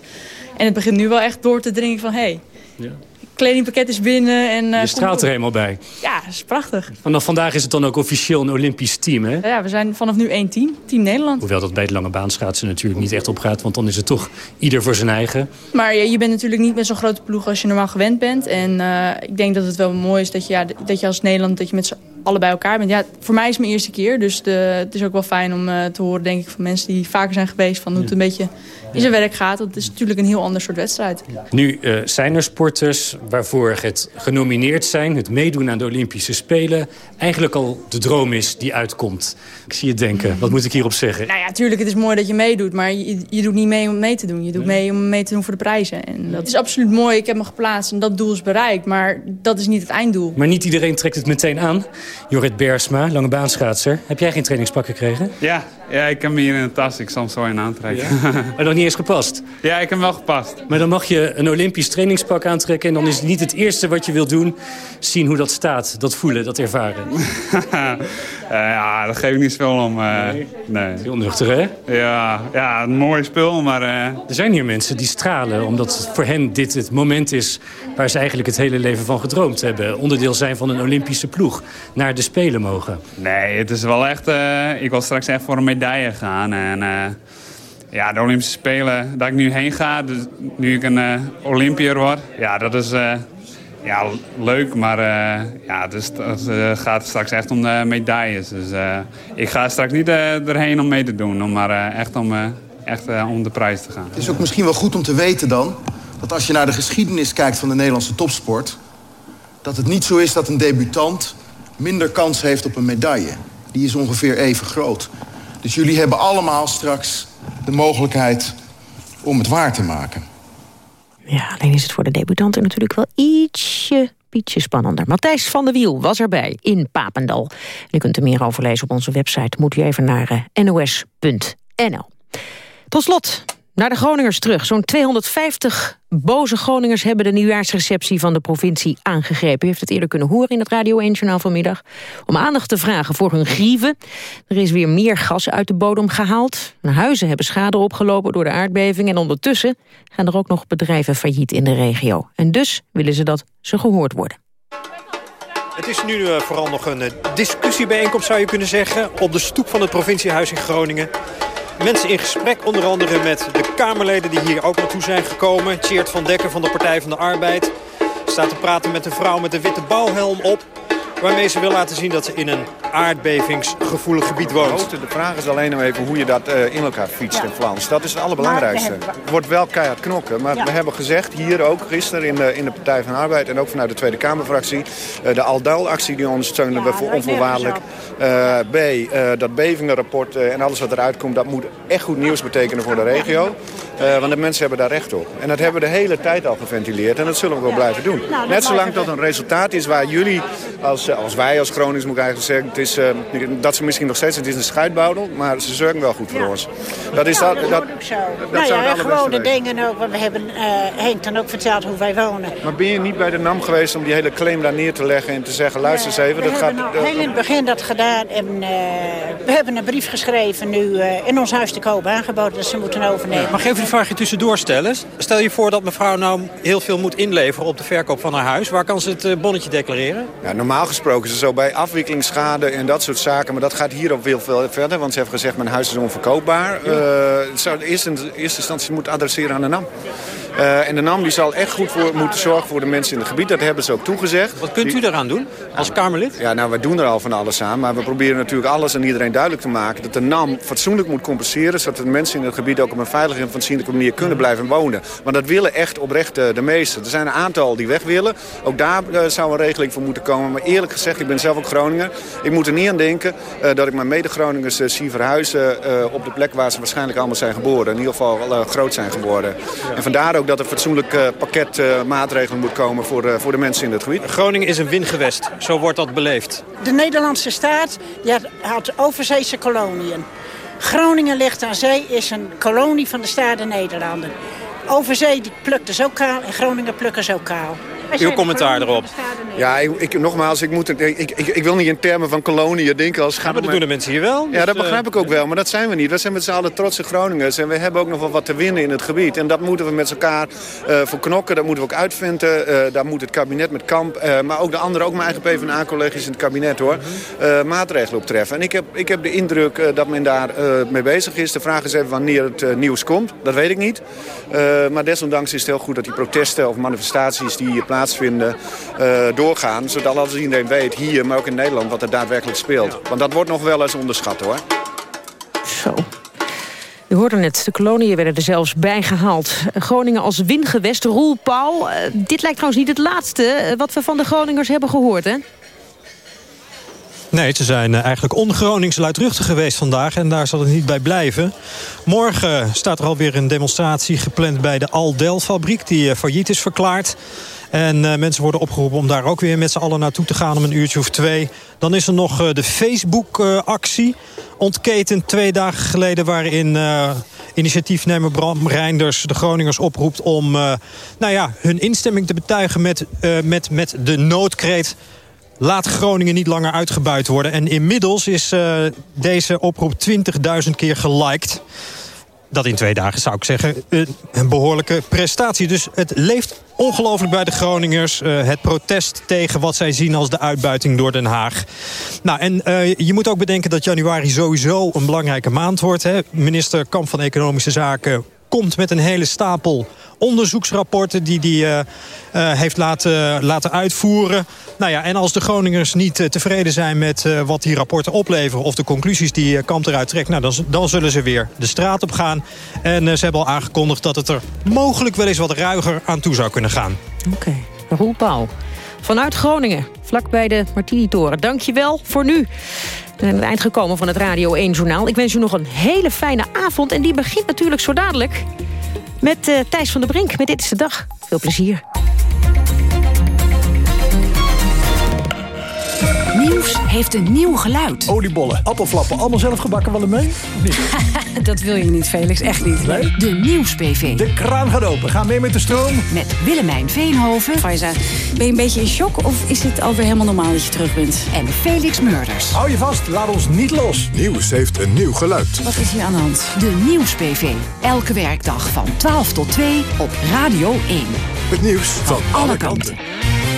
En het begint nu wel echt door te dringen van... hé, hey, ja kledingpakket is binnen. En, uh, je straalt er helemaal bij. Ja, dat is prachtig. Vanaf vandaag is het dan ook officieel een Olympisch team, hè? Ja, we zijn vanaf nu één team. Team Nederland. Hoewel dat bij het lange baanschaatsen natuurlijk niet echt opgaat. Want dan is het toch ieder voor zijn eigen. Maar je, je bent natuurlijk niet met zo'n grote ploeg als je normaal gewend bent. En uh, ik denk dat het wel mooi is dat je, ja, dat je als Nederland dat je met z'n allen bij elkaar bent. Ja, voor mij is het mijn eerste keer. Dus de, het is ook wel fijn om uh, te horen, denk ik, van mensen die vaker zijn geweest. Van hoe het een beetje in zijn werk gaat. Want het is natuurlijk een heel ander soort wedstrijd. Nu uh, zijn er sporters waarvoor het genomineerd zijn, het meedoen aan de Olympische Spelen, eigenlijk al de droom is die uitkomt. Ik zie je denken. Wat moet ik hierop zeggen? Nou ja, natuurlijk, het is mooi dat je meedoet, maar je, je doet niet mee om mee te doen. Je doet mee om mee te doen voor de prijzen. En dat is absoluut mooi. Ik heb me geplaatst en dat doel is bereikt, maar dat is niet het einddoel. Maar niet iedereen trekt het meteen aan. Jorrit Bersma, lange baanschaatser. Heb jij geen trainingspak gekregen? Ja, ja, ik heb hem hier in de tas. Ik zal hem zo in aantrekken. Ja? maar nog niet eens gepast? Ja, ik heb hem wel gepast. Maar dan mag je een Olympisch trainingspak aantrekken... en dan is het niet het eerste wat je wilt doen... zien hoe dat staat, dat voelen, dat ervaren. uh, ja, dat geef ik niet zoveel om. Uh, nee. nee. Heel nuchter, hè? Ja, ja een mooi spul, maar... Uh... Er zijn hier mensen die stralen, omdat voor hen dit het moment is... waar ze eigenlijk het hele leven van gedroomd hebben. Onderdeel zijn van een Olympische ploeg. Naar de Spelen mogen. Nee, het is wel echt... ik wil straks echt voor een medaille gaan. En ja, de Olympische Spelen, dat ik nu heen ga, dus nu ik een uh, Olympiër word, ja, dat is uh, ja, leuk. Maar ja, dus, het gaat straks echt om de medailles. Dus ik ga straks niet erheen om mee te doen, maar echt, om, echt om de prijs te gaan. Het is ook misschien wel goed om te weten dan, dat als je naar de geschiedenis kijkt van de Nederlandse topsport, dat het niet zo is dat een debutant minder kans heeft op een medaille. Die is ongeveer even groot. Dus jullie hebben allemaal straks de mogelijkheid om het waar te maken. Ja, alleen is het voor de debutanten natuurlijk wel ietsje, ietsje spannender. Matthijs van der Wiel was erbij in Papendal. U kunt er meer over lezen op onze website. Moet u even naar uh, nos.nl. Tot slot, naar de Groningers terug. Zo'n 250 boze Groningers hebben de nieuwjaarsreceptie van de provincie aangegrepen. U heeft het eerder kunnen horen in het Radio 1-journaal vanmiddag. Om aandacht te vragen voor hun grieven. Er is weer meer gas uit de bodem gehaald. Huizen hebben schade opgelopen door de aardbeving. En ondertussen gaan er ook nog bedrijven failliet in de regio. En dus willen ze dat ze gehoord worden. Het is nu uh, vooral nog een uh, discussiebijeenkomst, zou je kunnen zeggen... op de stoep van het provinciehuis in Groningen. Mensen in gesprek, onder andere met de Kamerleden die hier ook naartoe zijn gekomen. Tjeerd van Dekker van de Partij van de Arbeid staat te praten met een vrouw met een witte bouwhelm op waarmee ze wil laten zien dat ze in een aardbevingsgevoelig gebied woont. De vraag is alleen nog even hoe je dat uh, in elkaar fietst in Vlaams. Dat is het allerbelangrijkste. Het wordt wel keihard knokken, maar ja. we hebben gezegd hier ook gisteren in de, in de Partij van de Arbeid en ook vanuit de Tweede Kamerfractie, uh, de Aldal-actie die ondersteunen we voor onvoorwaardelijk. Uh, B, dat bevingenrapport en alles wat eruit komt, dat moet echt goed nieuws betekenen voor de regio. Want de mensen hebben daar recht op. En dat hebben we de hele tijd al geventileerd en dat zullen we wel blijven doen. Net zolang dat een resultaat is waar jullie als, als wij als Gronings, moet ik eigenlijk zeggen. Het is, uh, dat ze misschien nog steeds, het is een scheidboudel, maar ze zorgen wel goed voor Ja. ons. Dat is Ja, dat, dat ik zo. dat nou zou ja, gewone dingen ook. Want we hebben uh, Henk dan ook verteld hoe wij wonen. Maar ben je niet bij de NAM geweest om die hele claim daar neer te leggen en te zeggen, luister eens even, we dat hebben gaat... al heel in het begin dat gedaan. En uh, we hebben een brief geschreven nu uh, in ons huis te koop aangeboden dat ze moeten overnemen. Ik even een vraagje tussendoor stellen? Stel je voor dat mevrouw nou heel veel moet inleveren op de verkoop van haar huis. Waar kan ze het uh, bonnetje declareren? Ja, normaal gesproken is het zo bij afwikkelingsschade en dat soort zaken. Maar dat gaat hier ook veel, veel verder. Want ze hebben gezegd, mijn huis is onverkoopbaar. Ja. Uh, het zou in eerste instantie moeten adresseren aan de NAM. Uh, en de NAM die zal echt goed voor moeten zorgen voor de mensen in het gebied. Dat hebben ze ook toegezegd. Wat kunt u daaraan doen als Kamerlid? Ja, nou, wij doen er al van alles aan. Maar we proberen natuurlijk alles en iedereen duidelijk te maken... dat de NAM fatsoenlijk moet compenseren... zodat de mensen in het gebied ook op een veilige en fatsoenlijke manier kunnen blijven wonen. Want dat willen echt oprecht uh, de meesten. Er zijn een aantal die weg willen. Ook daar uh, zou een regeling voor moeten komen. Maar eerlijk gezegd, ik ben zelf ook Groninger. Ik moet er niet aan denken uh, dat ik mijn mede-Groningers zie verhuizen... op de plek waar ze waarschijnlijk allemaal zijn geboren. In ieder geval groot zijn geworden. En vandaar ook dat er fatsoenlijk uh, pakket uh, maatregelen moet komen voor, uh, voor de mensen in het gebied. Groningen is een windgewest, zo wordt dat beleefd. De Nederlandse staat die had, had overzeese koloniën. Groningen ligt aan zee, is een kolonie van de Staten Nederlanden. Overzee die plukt dus ook kaal en Groningen plukken ze ook kaal. Uw commentaar erop. Ja, ik, ik, nogmaals, ik, moet, het, ik, ik, ik, wil niet in termen van koloniën denken. Als ja, maar dat doen de mensen hier wel. Dus, ja, dat begrijp ik ook wel, maar dat zijn we niet. We zijn met z'n allen trotse Groningers en we hebben ook nog wel wat te winnen in het gebied. En dat moeten we met elkaar uh, voor knokken, dat moeten we ook uitvinden. Uh, daar moet het kabinet met Kamp, uh, maar ook de anderen, ook mijn eigen PvdA-collega's in het kabinet hoor, maatregelen op treffen. En ik heb, ik heb de indruk dat men daar mee bezig is. De vraag is even wanneer het nieuws komt, dat weet ik niet. maar desondanks is het heel goed dat die protesten of manifestaties die hier plaatsvinden doorgaan. Zodat als iedereen weet, hier, maar ook in Nederland, wat er daadwerkelijk speelt. Want dat wordt nog wel eens onderschat hoor. Zo. U hoorde net, de koloniën werden er zelfs bijgehaald. Groningen als wingewest, Roel Pauw. Uh, dit lijkt trouwens niet het laatste uh, wat we van de Groningers hebben gehoord, hè? Nee, ze zijn eigenlijk on-Gronings luidruchtig geweest vandaag. En daar zal het niet bij blijven. Morgen staat er alweer een demonstratie gepland bij de Aldel-fabriek... die failliet is verklaard. En uh, mensen worden opgeroepen om daar ook weer met z'n allen naartoe te gaan... om een uurtje of twee. Dan is er nog uh, de Facebook-actie. Ontketend twee dagen geleden waarin... Uh, initiatiefnemer Bram Reinders de Groningers oproept om nou ja, hun instemming te betuigen met, met, met de noodkreet... Laat Groningen niet langer uitgebuit worden. En inmiddels is deze oproep 20.000 keer geliked dat in twee dagen zou ik zeggen een behoorlijke prestatie. Dus het leeft ongelooflijk bij de Groningers. Uh, het protest tegen wat zij zien als de uitbuiting door Den Haag. Nou, en uh, je moet ook bedenken dat januari sowieso een belangrijke maand wordt. Hè. Minister Kamp van Economische Zaken komt met een hele stapel onderzoeksrapporten die hij uh, uh, heeft laten, laten uitvoeren. Nou ja, en als de Groningers niet uh, tevreden zijn met wat die rapporten opleveren... of de conclusies die Kamp eruit trekt, nou, dan, dan zullen ze weer de straat op gaan. En ze hebben al aangekondigd dat het er mogelijk wel eens wat ruiger aan toe zou kunnen gaan. Oké. Roel Pauw. Vanuit Groningen, vlakbij de Martini-toren. Dank je wel voor nu. We zijn aan het eind gekomen van het Radio 1-journaal. Ik wens u nog een hele fijne avond. En die begint natuurlijk zo dadelijk met uh, Thijs van der Brink. Met Dit is de Dag. Veel plezier. Nieuws heeft een nieuw geluid. Oliebollen, appelflappen, allemaal zelf gebakken wel mee? dat wil je niet, Felix. Echt niet. Nee? De Nieuws-PV. De kraan gaat open. Ga mee met de stroom. Met Willemijn Veenhoven. Faiza, ben je een beetje in shock of is het alweer helemaal normaal dat je terug bent? En Felix Murders. Hou je vast, laat ons niet los. Nieuws heeft een nieuw geluid. Wat is hier aan de hand? De Nieuws-PV. Elke werkdag van 12 tot 2 op Radio 1. Het nieuws van, van alle kanten. kanten.